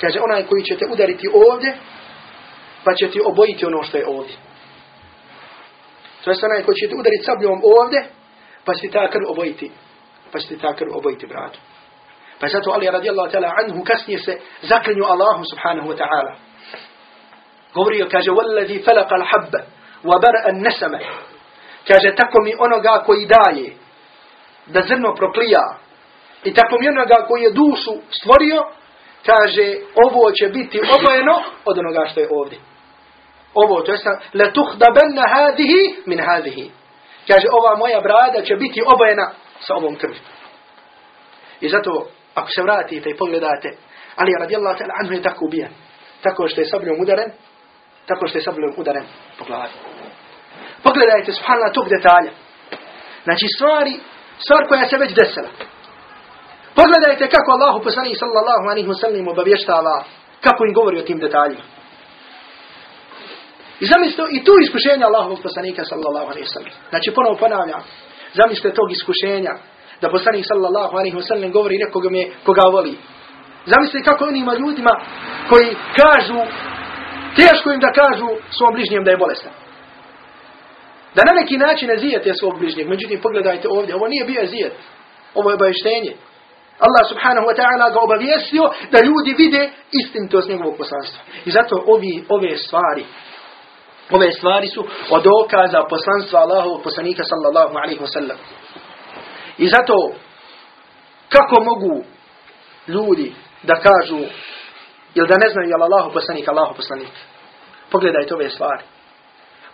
Kaže, onaj koji će te udariti ovdje, pa će ti obojiti ono što je ovdje. To je onaj koji će te udariti sabljom ovdje, pa će ti ta krv obojiti. Pa će ti ta krv obojiti bratu. Pa zato Ali radijallahu ta'ala anhu kasnije se zaklinju Allahu subhanahu wa ta'ala. Govorio, kaže, وَالَّذِي فَلَقَ الْحَبَّ وَبَرَأَ النَّسَمَ Kaže, tako mi onoga koji daje da zrno proklija. I tako mi onoga koji je dušu stvorio, kaže ovo će biti obojeno od onoga što je ovdje. Ovo, to jest, la tuhdabenna hadihi min hadihi. Kaže, ova moja brada će biti obojena sa ovom krvi. I zato, ako se vratite i pogledate, Ali radijallahu ta'ala anhu je tako ubijen. Tako što je sabljom udaren, tako što je sabljom udaren po glavi. Pogledajte, subhanallah, tog detalja. Znači, stvari stvar koja se već desila. Pogledajte kako Allahu poslanih sallallahu alaihi wa sallam obavještava, kako im govori o tim detaljima. I zamislite i tu iskušenja Allahovog poslanika sallallahu alaihi wa sallam. Znači, ponovo ponavljam, zamislite tog iskušenja da poslanik sallallahu alaihi wa sallam govori nekoga me koga voli. Zamislite kako onima ljudima koji kažu, teško im da kažu svom bližnjem da je bolestan. Da na neki način ne zijete svog bližnjeg. Međutim, pogledajte ovdje, ovo nije bio zijet. Ovo je obavještenje. Allah subhanahu wa ta'ala ga obavijestio da ljudi vide istinitost njegovog poslanstva. I zato ovi, ove stvari, ove stvari su od dokaza poslanstva Allahovog poslanika sallallahu alaihi wa sallam. I zato, kako mogu ljudi da kažu, ili da ne znaju je Allahu poslanik, Allahu poslanik. Pogledajte ove stvari.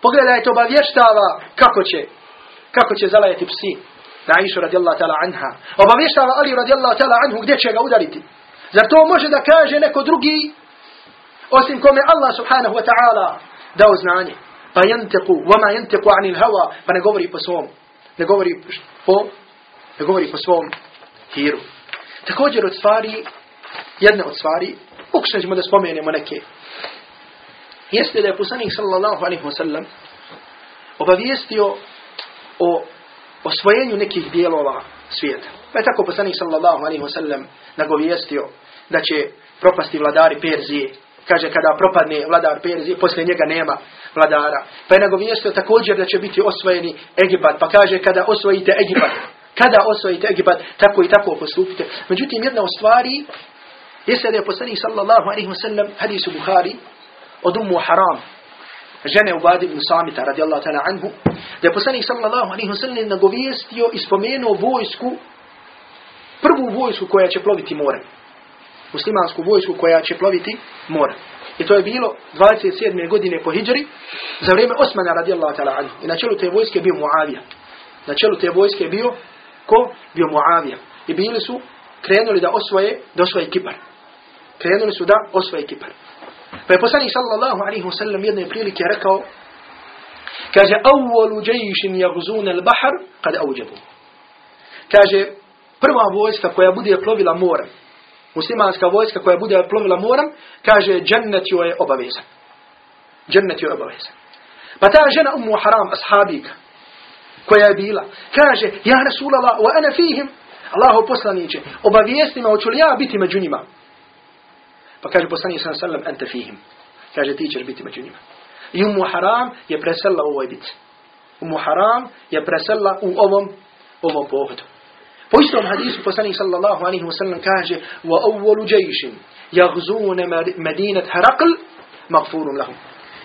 Pogledajte obavještava kako će, kako će zalajati psi. Na Aishu radijallahu ta'ala anha. Obavještava Ali radijallahu ta'ala anhu gdje će ga udariti. Zar to može da kaže neko drugi, osim kome Allah subhanahu wa ta'ala dao znanje. Pa jenteku, vama jenteku anil hawa, pa ne govori po svom. Ne govori po, ne govori po svom hiru. Također od stvari, jedna od stvari, pokušat ćemo da spomenemo neke. Jeste da je poslanik sallallahu alaihi wa sallam obavijestio o osvojenju nekih dijelova svijeta. Pa je tako poslanik sallallahu alaihi wa sallam nagovijestio da će propasti vladari Perzije. Kaže kada propadne vladar Perzije, poslije njega nema vladara. Pa je nagovijestio također da će biti osvojeni Egipat. Pa kaže kada osvojite Egipat, kada osvojite Egipat, tako i tako postupite. Međutim, jedna od stvari jeste da je poslanik sallallahu alaihi wa sallam hadisu Buhari od Ummu Haram, žene Ubadi ibn Samita radijallahu ta'ala anhu, da je poslanik sallallahu alaihi wa sallam nagovijestio i spomenuo vojsku, prvu vojsku koja će ploviti morem. Muslimansku vojsku koja će ploviti morem. I to je bilo 27. godine po hijđari, za vrijeme Osmana radijallahu ta'ala anhu. I na čelu te vojske bio Muavija. Na čelu te vojske bio ko? Bio Muavija. I bili su krenuli da osvoje, da osvoje Kipar. Krenuli su da osvoje Kipar. Pa je poslanik sallallahu alaihi wa sallam jedne prilike rekao, kaže, awwalu džajšin jagzun al bahar, kad auđebu. Kaže, prva vojska koja bude plovila morem, muslimanska vojska koja bude plovila morem, kaže, džennet joj je obavezan. Džennet joj je obavezan. Pa ta žena Ummu Haram, ashabika, koja je bila, kaže, ja Rasulallah, wa ana fihim, Allahu poslaniće, obavijesti me, hoću li ja biti među njima? Pa kaže poslanik sallallahu alejhi ve sellem ente fihim. Kaže ti ćeš biti među njima. I Ummu Haram je presela u ovoj bitci. Ummu Haram je presela u ovom ovom pohodu. Po istom hadisu poslanik sallallahu alejhi ve sellem kaže wa awwalu jayshin yaghzuna madinat Herakl maghfurun lahum.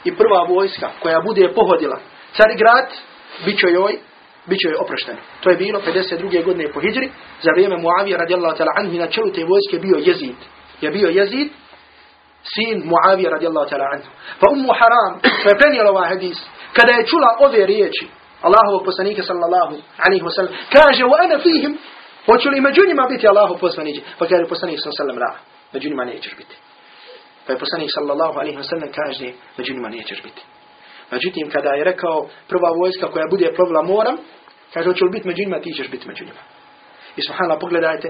I prva vojska koja bude pohodila Carigrad biće joj biće joj oprošteno. To je bilo 52. godine po hijri, za vrijeme Muavija radijallahu ta'ala anhu na čelu te vojske bio Jezid. Je bio Jezid, sin Muavija radijallahu ta'ala anhu. Pa Ummu Haram, koja je prenijela ovaj hadis, kada je čula ove riječi, Allahovog poslanika sallallahu alaihi wa sallam, kaže, wa ana fihim, hoću li među njima biti Allahov poslanik? Pa kaže poslanik sallallahu alaihi wa sallam, la, među njima nećeš biti. Pa je poslanik sallallahu alaihi wa sallam kaže, među njima nećeš biti. Međutim, kada je rekao prva vojska koja bude plovila moram, kaže, hoću li biti među njima, ti ćeš biti među njima. I subhanallah, pogledajte,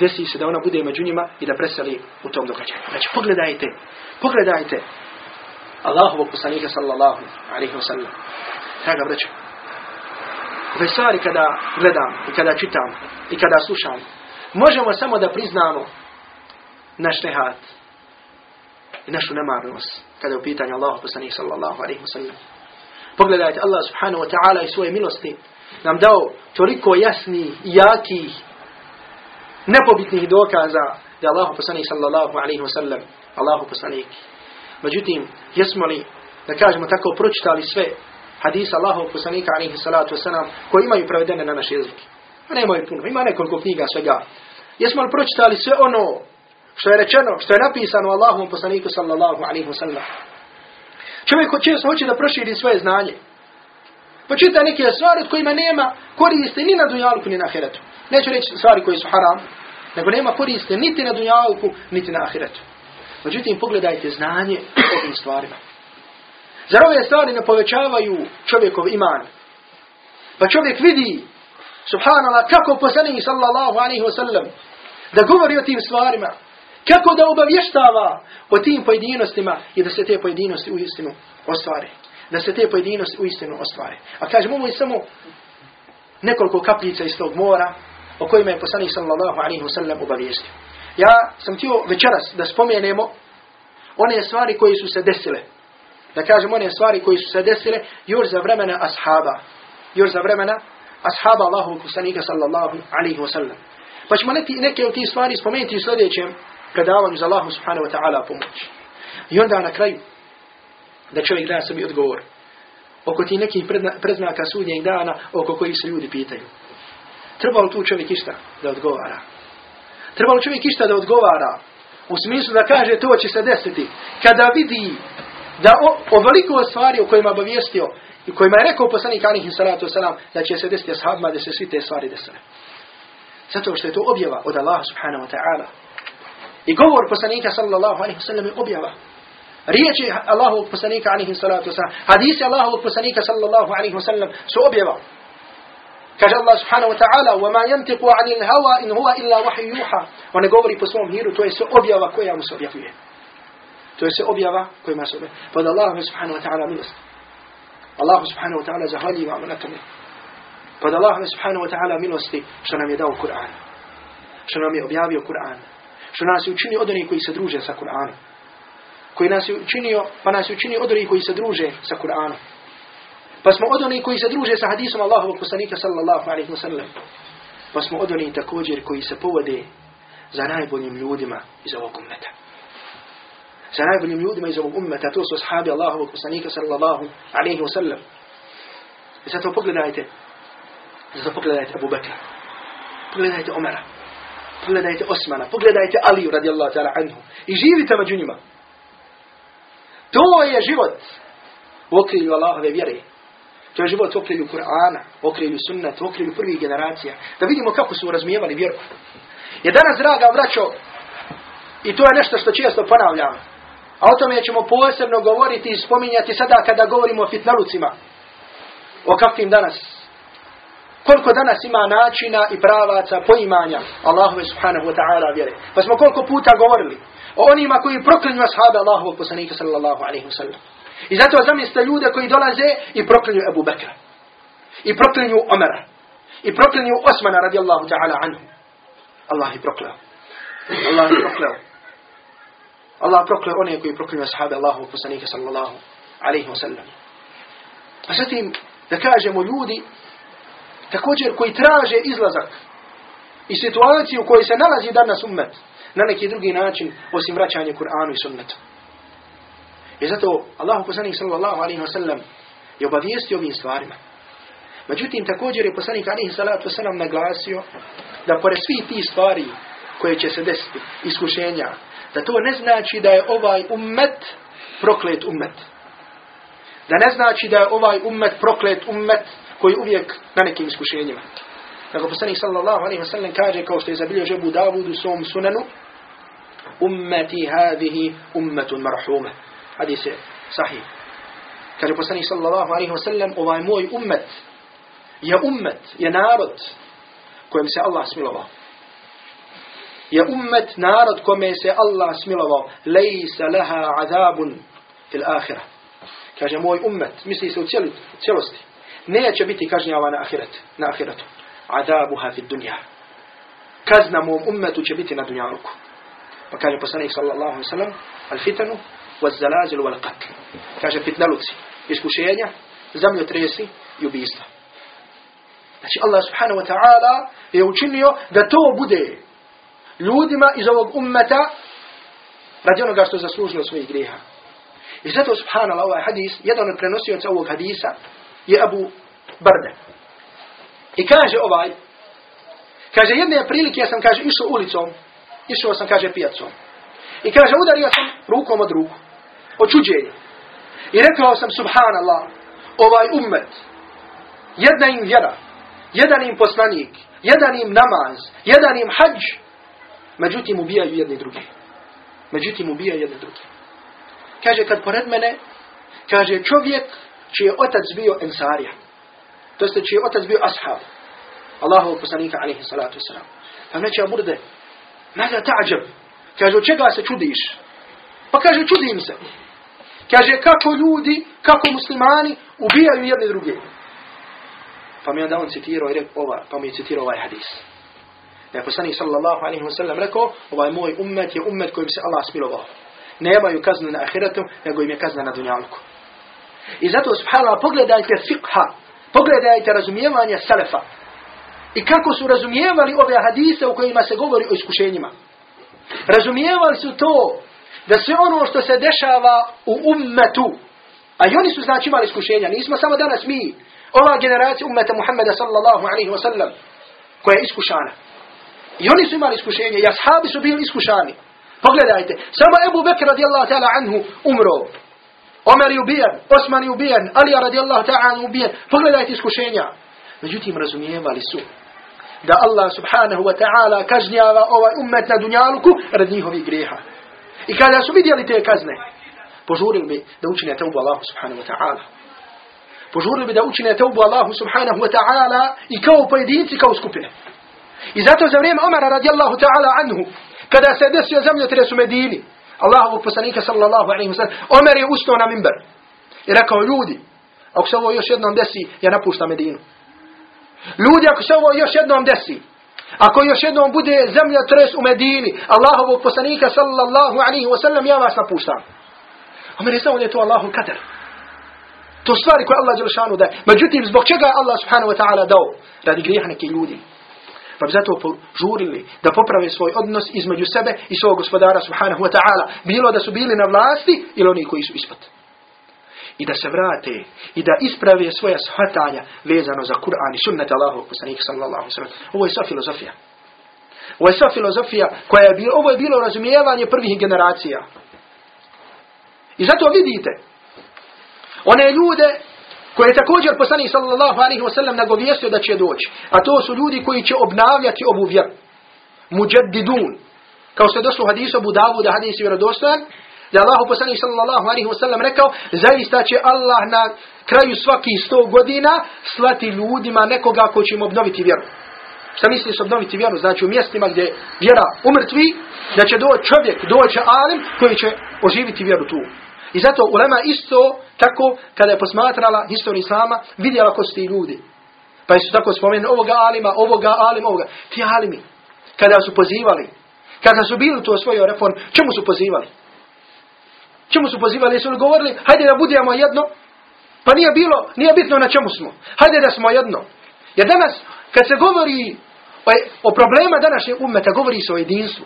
desi se da ona bude među njima i da preseli u tom događaju. Znači, pogledajte, pogledajte Allahovog poslanika sallallahu alaihi wa sallam. Draga braća, ove stvari kada gledam i kada čitam i kada slušam, možemo samo da priznamo naš nehat i našu nemarnost kada je u pitanju Allahu poslanika sallallahu alaihi wa sallam. Pogledajte, Allah subhanahu wa ta'ala i svoje milosti nam dao toliko jasni i jakih nepobitnih dokaza da je Allahu poslanik sallallahu alaihi wasallam Allahu poslanik. Međutim, jesmo li, da kažemo tako, pročitali sve hadisa Allahu poslanika alaihi salatu wasallam koji imaju prevedene na naš jezik? A nemaju puno, ima nekoliko knjiga svega. Jesmo li pročitali sve ono što je rečeno, što je napisano Allahom poslaniku sallallahu alaihi wasallam? Čovjek često hoće da proširi svoje znanje. Počita neke stvari od kojima nema koriste ni na dunjalku ni na ahiretu. Neću reći stvari koje su haram, nego nema koriste niti na dunjalku, niti na ahiretu. Međutim, pogledajte znanje o ovim stvarima. Zar ove stvari ne povećavaju čovjekov iman? Pa čovjek vidi, subhanallah, kako poslanik sallallahu alaihi wa sallam, da govori o tim stvarima, kako da obavještava o tim pojedinostima i da se te pojedinosti u ostvare. Da se te pojedinosti u istinu ostvare. A kažemo, ovo je samo nekoliko kapljica iz tog mora, o kojima je poslanik sallallahu alaihi wasallam obavijestio. Ja sam htio večeras da spomenemo one stvari koje su se desile. Da kažem one stvari koje su se desile još za vremena ashaba. Još za vremena ashaba Allahu poslanika sallallahu alaihi wasallam. Pa ćemo neke, od tih stvari spomenuti u sljedećem predavanju za Allahu subhanahu wa ta'ala pomoć. I onda na kraju da čovjek da sebi odgovor oko ti nekih predznaka sudnjeg dana oko kojih se ljudi pitaju. Treba li tu čovjek išta da odgovara? Treba li čovjek išta da odgovara? U smislu da kaže to će se desiti. Kada vidi da o, o stvari o kojima obavijestio i kojima je rekao poslanik alihi salatu wasalam da će se desiti ashabima da se svi te stvari desile. Zato što je to objava od Allaha subhanahu wa ta'ala. I govor poslanika sallallahu alaihi wasallam je objava. Riječi Allahovog poslanika alaihi salatu wasalam, hadisi Allahovog poslanika sallallahu alaihi wasallam su objava. Kaže Allah subhanahu wa ta'ala, وَمَا يَنْتِقُ عَنِ الْهَوَا إِنْ هُوَ إِلَّا وَحِي يُوحَى On ne govori po svom hiru, to je se objava koja mu se objavljuje. To je se objava koja se objavljuje. Pod Allahom subhanahu wa ta'ala milost. Allah subhanahu wa ta'ala zahvalji vam na tome. Pod Allahom subhanahu wa ta'ala milosti što nam je dao Kur'an. Što nam je objavio Kur'an. Što nas je učinio od onih koji se druže sa Kur'anom. Koji nas je učinio, pa nas je učinio od onih koji se druže sa Kur'anom. Pa smo od onih koji se druže sa hadisom Allahovog poslanika sallallahu alaihi wa sallam. Pa smo od onih također koji se povode za najboljim ljudima iz ovog ummeta. Za najboljim ljudima iz ovog ummeta, to su ashabi Allahovog poslanika sallallahu alaihi wa sallam. I zato pogledajte, zato pogledajte Abu Bakra, pogledajte Omara, pogledajte Osmana, pogledajte Aliju radijallahu ta'ala anhu i živite među njima. To je život u okrilju Allahove vjere. To je život u okrilju Kur'ana, u okrilju sunnata, u okrilju prvih generacija. Da vidimo kako su razmijevali vjeru. Je danas, draga braćo, i to je nešto što često ponavljam, a o tome ćemo posebno govoriti i spominjati sada kada govorimo o fitnalucima. O kakvim danas. Koliko danas ima načina i pravaca poimanja Allahove subhanahu wa ta'ala vjere. Pa smo koliko puta govorili o onima koji proklinju ashabe Allahovog poslanika sallallahu alaihi wa sallam. I zato zamislite ljude koji dolaze i proklinju Abu Bakra. I proklinju Omara. I proklinju Osmana radijallahu ta'ala anhu. Allah je prokleo. Allah je prokleo. Allah prokleo one koji proklinju ashabe Allahu poslanika sallallahu alaihi wa sallam. A zatim da kažemo ljudi također koji traže izlazak i situaciju u kojoj se nalazi danas ummet na neki drugi način osim vraćanje Kur'anu i sunnetu. I zato Allahu poslanik sallallahu alaihi wa sallam je obavijestio ovim stvarima. Međutim, također je poslanik alaihi salatu wa sallam naglasio da pored svih tih stvari koje će se desiti, iskušenja, da to ne znači da je ovaj ummet proklet ummet. Da ne znači da je ovaj ummet proklet ummet koji uvijek na nekim iskušenjima. Nego poslanik sallallahu alaihi wa sallam kaže kao što je zabilježio Abu Dawud u svom sunanu ummeti hadihi ummetun marhume. Hadis je sahih. Kaže poslanik sallallahu alaihi wa sallam ovaj moj ummet je ummet, je narod kojem se Allah smilovao. Je ummet narod kome se Allah smilovao. Lejsa laha azabun fil ahira. Kaže moj ummet, misli se u cijelosti. Neće biti kažnjava na ahiret, na ahiretu. Azabuha fi dunja. Kazna mom ummetu će biti na dunjaluku. Pa kaže poslanik sallallahu alaihi wa sallam, al fitanu, wal zalazilu, wal qatl. Kaže fitnaluci, iskušenja, zemljotresi i ubijstva. Znači Allah subhanahu wa ta'ala je učinio da to bude ljudima iz ovog ummeta radi onoga što zaslužilo svojih grijeha. I zato subhanallah ovaj hadis, jedan od prenosioca ovog hadisa je Abu Barde. I kaže ovaj, kaže jedne prilike ja sam kaže išao ulicom, išao sam kaže pijacom. I kaže udario sam rukom od ruku, od. I rekao sam subhanallah, ovaj ummet, jedna im vjera, jedan im poslanik, jedan im namaz, jedan im hađ, međutim ubijaju jedni drugi. Međutim ubijaju jedni drugi. Kaže, kad pored mene, kaže čovjek čiji je otac bio ensarija. To jeste čiji je otac bio ashab. Allahovog poslanika, alaihi salatu wasalam. Pa neće burde, nada ta'đab. Kaže, od čega se čudiš? Pa kaže, čudim se. Kaže, kako ljudi, kako muslimani ubijaju jedni drugi. Pa mi onda on citirao ova, pa mi je citirao ovaj hadis. Da je poslanik sallallahu alaihi wa sallam rekao, ovaj moj ummet je ummet kojim se Allah smilovao. Nemaju kaznu na ahiretu, nego im je kazna na dunjalku. I zato, subhanallah, pogledajte fiqha, pogledajte razumijevanje selefa. I kako su razumijevali ove hadise u kojima se govori o iskušenjima. Razumijevali su to da sve ono što se dešava u ummetu, a i oni su znači imali iskušenja, nismo samo danas mi, ova generacija ummeta Muhammeda sallallahu alaihi wa sallam, koja je iskušana. I oni su imali iskušenje, i ashabi su bili iskušani. Pogledajte, samo Ebu Bekr radijallahu ta'ala anhu umro. Omer je ubijen, Osman je ubijen, Alija radijallahu ta'ala anhu ubijen. Pogledajte iskušenja. Međutim, razumijevali su da Allah subhanahu wa ta'ala kažnjava ovaj ummet na dunjaluku rad njihovih grijeha. I kada su vidjeli te kazne, požurili bi da učine teubu Allahu subhanahu wa ta'ala. Požurili bi da učine teubu Allahu subhanahu wa ta'ala i kao pojedinci, kao skupine. I zato za vrijeme Omara radijallahu ta'ala anhu, kada se desio zemljotres u Medini, Allahovog poslanika sallallahu alaihi wa sallam, Omer je ustao na mimber i rekao ljudi, ako se ovo još jednom desi, ja napuštam Medinu. Ljudi, ako se ovo još jednom desi, ako još jednom bude zemljotres u Medini, Allahovog poslanika sallallahu alaihi wa sallam, ja vas napuštam. Je znao da je to Allahov kader. To stvari koje Allah Đelšanu daje. Međutim, zbog čega je Allah subhanahu wa ta'ala dao? Radi grijeha neki ljudi. Pa bi zato požurili da poprave svoj odnos između sebe i svog gospodara subhanahu wa ta'ala. Bilo da su bili na vlasti ili oni koji su ispod. I da se vrate i da isprave svoja shvatanja vezano za Kur'an i sunnet Allahu poslanika sallallahu sallam. Ovo je sva filozofija. Ovo je sva filozofija koja je bilo, ovo je bilo razumijevanje prvih generacija. I zato vidite, one ljude koje je također poslanik sallallahu alaihi wa sallam nagovijestio da će doći. A to su ljudi koji će obnavljati ovu vjeru. Mujaddidun. Kao što je došlo u hadisu Abu Dawud, hadis je vjerodostan, da je Allah poslanik sallallahu wa sallam rekao, zaista će Allah na kraju svaki sto godina slati ljudima nekoga ko će im obnoviti vjeru. Šta misliš obnoviti vjeru? Znači u mjestima gdje vjera umrtvi, da će doći čovjek, doći alim koji će oživiti vjeru tu. I zato ulema isto tako kada je posmatrala historiju islama vidjela ko su ti ljudi. Pa su tako spomenuli ovoga alima, ovoga alima, ovoga. Ti alimi, kada su pozivali, kada su bili to svoj reform, čemu su pozivali? Čemu su pozivali? Jesu li govorili, hajde da budemo jedno? Pa nije bilo, nije bitno na čemu smo. Hajde da smo jedno. Jer danas, kad se govori o, o problema današnjeg umeta, govori se o jedinstvu.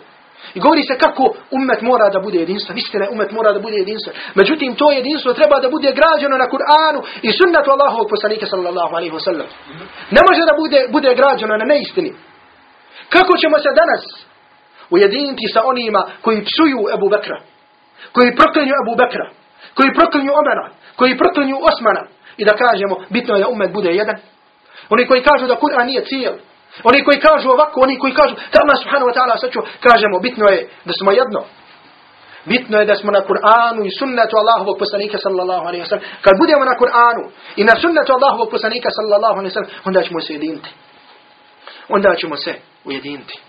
I govori se kako umet mora da bude jedinstven. Istina umet mora da bude jedinstven. Međutim, to jedinstvo treba da bude građano na Kur'anu i sunnatu Allahovog poslanika sallallahu alaihi wa sallam. Ne može da bude, bude građano na neistini. Kako ćemo se danas ujediniti sa onima koji psuju Ebu Bekra, koji proklinju Ebu Bekra, koji proklinju Omera, koji proklinju Osmana i da kažemo bitno je da umet bude jedan. Oni koji kažu da Kur'an nije cijel, oni koji kažu ovako, oni koji kažu da Allah subhanahu wa ta'ala saču, kažemo, bitno je da smo jedno. Bitno je da smo na Kur'anu i sunnetu Allahovog poslanika sallallahu alaihi wa sallam. Kad budemo na Kur'anu i na sunnetu Allahovog poslanika sallallahu alaihi wa sallam, onda ćemo se jediniti. Onda ćemo se ujediniti.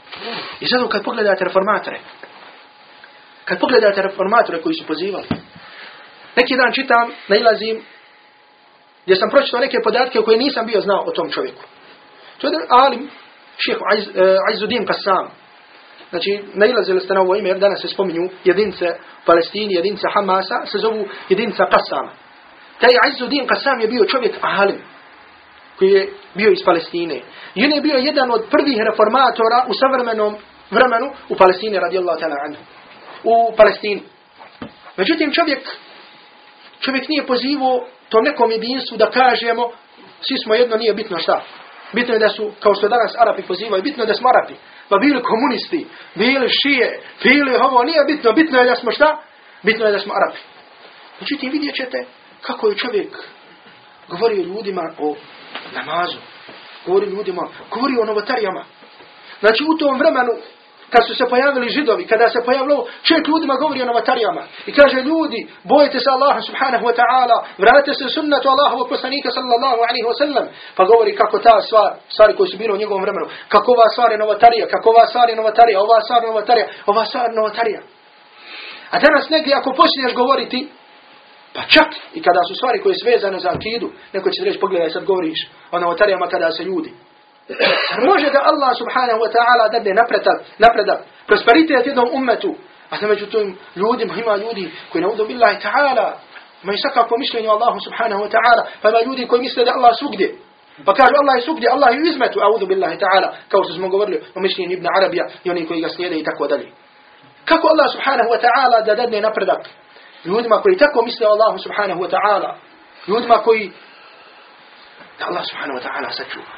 I zato kad pogledate reformatore, kad pogledate reformatore koji su pozivali, neki dan čitam, nailazim, gdje sam pročitao neke podatke koje nisam bio znao o tom čovjeku. To je jedan alim, šeho Aizuddin uh, Qassam. Znači, nailazili ste na ovo ime, jer danas se spominju jedince Palestini, jedince Hamasa, se zovu jedinca Qassama. Taj Aizuddin Qassam je bio čovjek alim, koji je bio iz Palestine. I on je bio jedan od prvih reformatora u savremenom vremenu u Palestini, radijallahu ta'ala anhu. U Palestini. Međutim, čovjek, čovjek nije pozivao tom nekom jedinstvu da kažemo, svi smo jedno, nije bitno šta. Bitno je da su, kao što danas Arapi pozivaju, bitno je da smo Arapi. Pa bili komunisti, bili šije, bili ovo, nije bitno, bitno je da smo šta? Bitno je da smo Arapi. Međutim, vidjet ćete kako je čovjek govorio ljudima o namazu, govori ljudima, govori o novotarijama. Znači, u tom vremenu kad su se pojavili židovi, kada se pojavilo, čovjek ljudima govori o novatarijama. I kaže ljudi, bojite se Allaha subhanahu wa ta'ala, vratite se sunnatu Allahovog poslanika sallallahu alaihi wa sallam. Pa govori kako ta stvar, stvari koji su bili u njegovom vremenu, kako ova stvar je novatarija, kako ova stvar je novatarija, ova stvar je novatarija, ova stvar je novatarija. A danas negdje ako počneš govoriti, pa čak i kada su stvari koje su vezane za akidu, neko će reći, pogledaj sad govoriš o novatarijama kada se ljudi. Može da Allah subhanahu wa ta'ala dadne napredak, napredak, prosperitet jednom ummetu, a da među tim ljudima ima ljudi koji ne udu billahi ta'ala, imaju svakako mišljenje Allahu subhanahu wa ta'ala, pa ima ljudi koji misle da Allah svugdje. Pa kažu Allah je svugdje, Allah je izmetu, a udu billahi ta'ala, kao što smo govorili o mišljenju Ibn Arabija i oni koji ga slijede i tako dalje. Kako Allah subhanahu wa ta'ala da dadne napredak ljudima koji tako misle Allahu subhanahu wa ta'ala, ljudima koji da Allah subhanahu wa ta'ala sačuva.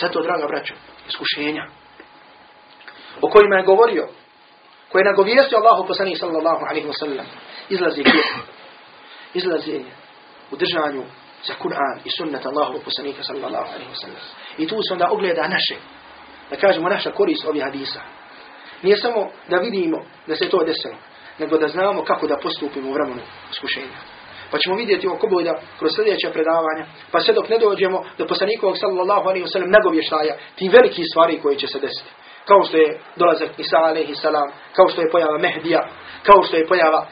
Zato, draga braćo, iskušenja o kojima je govorio, koje je nagovijestio Allahu poslanih sallallahu alaihi wa sallam, izlazi? Izlazi u držanju za Kur'an i sunnet Allahu poslanika sallallahu alaihi wa sallam. I tu se onda ogleda naše, da kažemo naša korist ovih hadisa. Nije samo da vidimo da se to desilo, nego da znamo kako da postupimo u vremenu iskušenja. Pa ćemo vidjeti oko bojda kroz sljedeće predavanja, pa sve dok ne dođemo do poslanikovog sallallahu alaihi wa sallam nagovještaja, ti veliki stvari koji će se desiti. Kao što je dolazak Isa alaihi salam, kao što je pojava Mehdija, kao što je pojava uh,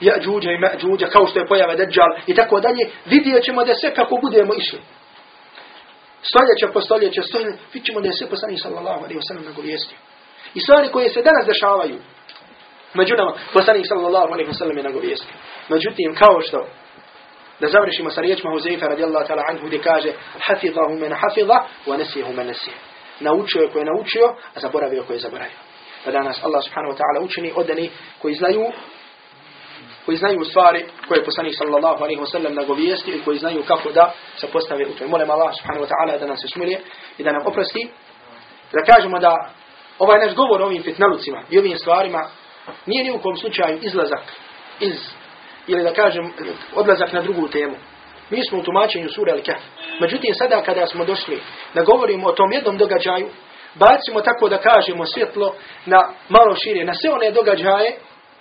Ja'đuđa i Ma'đuđa, kao što je pojava Dajjal i tako dalje, vidjet ćemo da sve kako budemo išli. Stoljeća po stoljeća, stoljeća, vidjet ćemo da je sve poslanik sallallahu alaihi wa sallam nagovijestio. I stvari koje se danas dešavaju, među nama, poslanik sallallahu wa sallam je nagovijestio. Međutim, kao što, da završimo sa riječima Huzeifa radijallahu ta'ala anhu gdje kaže Hafizahu men hafiza, wa nesijehu men nesije. Naučio je je naučio, a zaboravio koje je zaboravio. Pa danas Allah subhanahu wa ta'ala učini odani koji znaju koji znaju stvari koje je poslanik sallallahu alaihi wa sallam nagovijesti i koji znaju kako da se postave u toj. Molim Allah subhanahu wa ta'ala da nas usmilije i da nam oprosti. Da kažemo da ovaj naš govor o ovim fitnalucima i ovim stvarima nije ni u kom slučaju izlazak iz, ili da kažem, odlazak na drugu temu. Mi smo u tumačenju sura Al-Kahf. Međutim, sada kada smo došli da govorimo o tom jednom događaju, bacimo tako da kažemo svjetlo na malo šire, na sve one događaje,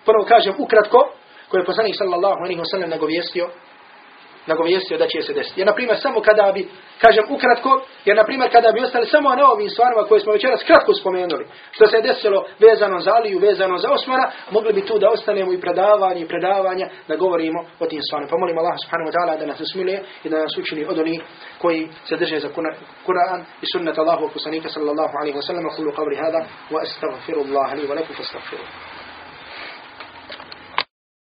prvo kažem ukratko, koje je poslanik sallallahu alaihi wa sallam nagovijestio, nagovijestio da će se desiti. Jer, na primjer, samo kada bi, kažem ukratko, jer, na primjer, kada bi ostali samo na ovim stvarima koje smo večeras kratko spomenuli, što se desilo vezano za Aliju, vezano za Osmana, mogli bi tu da ostanemo i predavanje i predavanja da govorimo o tim stvarima. Pa molim Allah subhanahu wa ta'ala da nas usmilije i da nas učini od onih koji se drže za Kur'an i sunnat Allahu poslanika sallallahu alaihi wa sallam. Kullu qavri hada wa astaghfiru Allah li wa lakum fastaghfiru.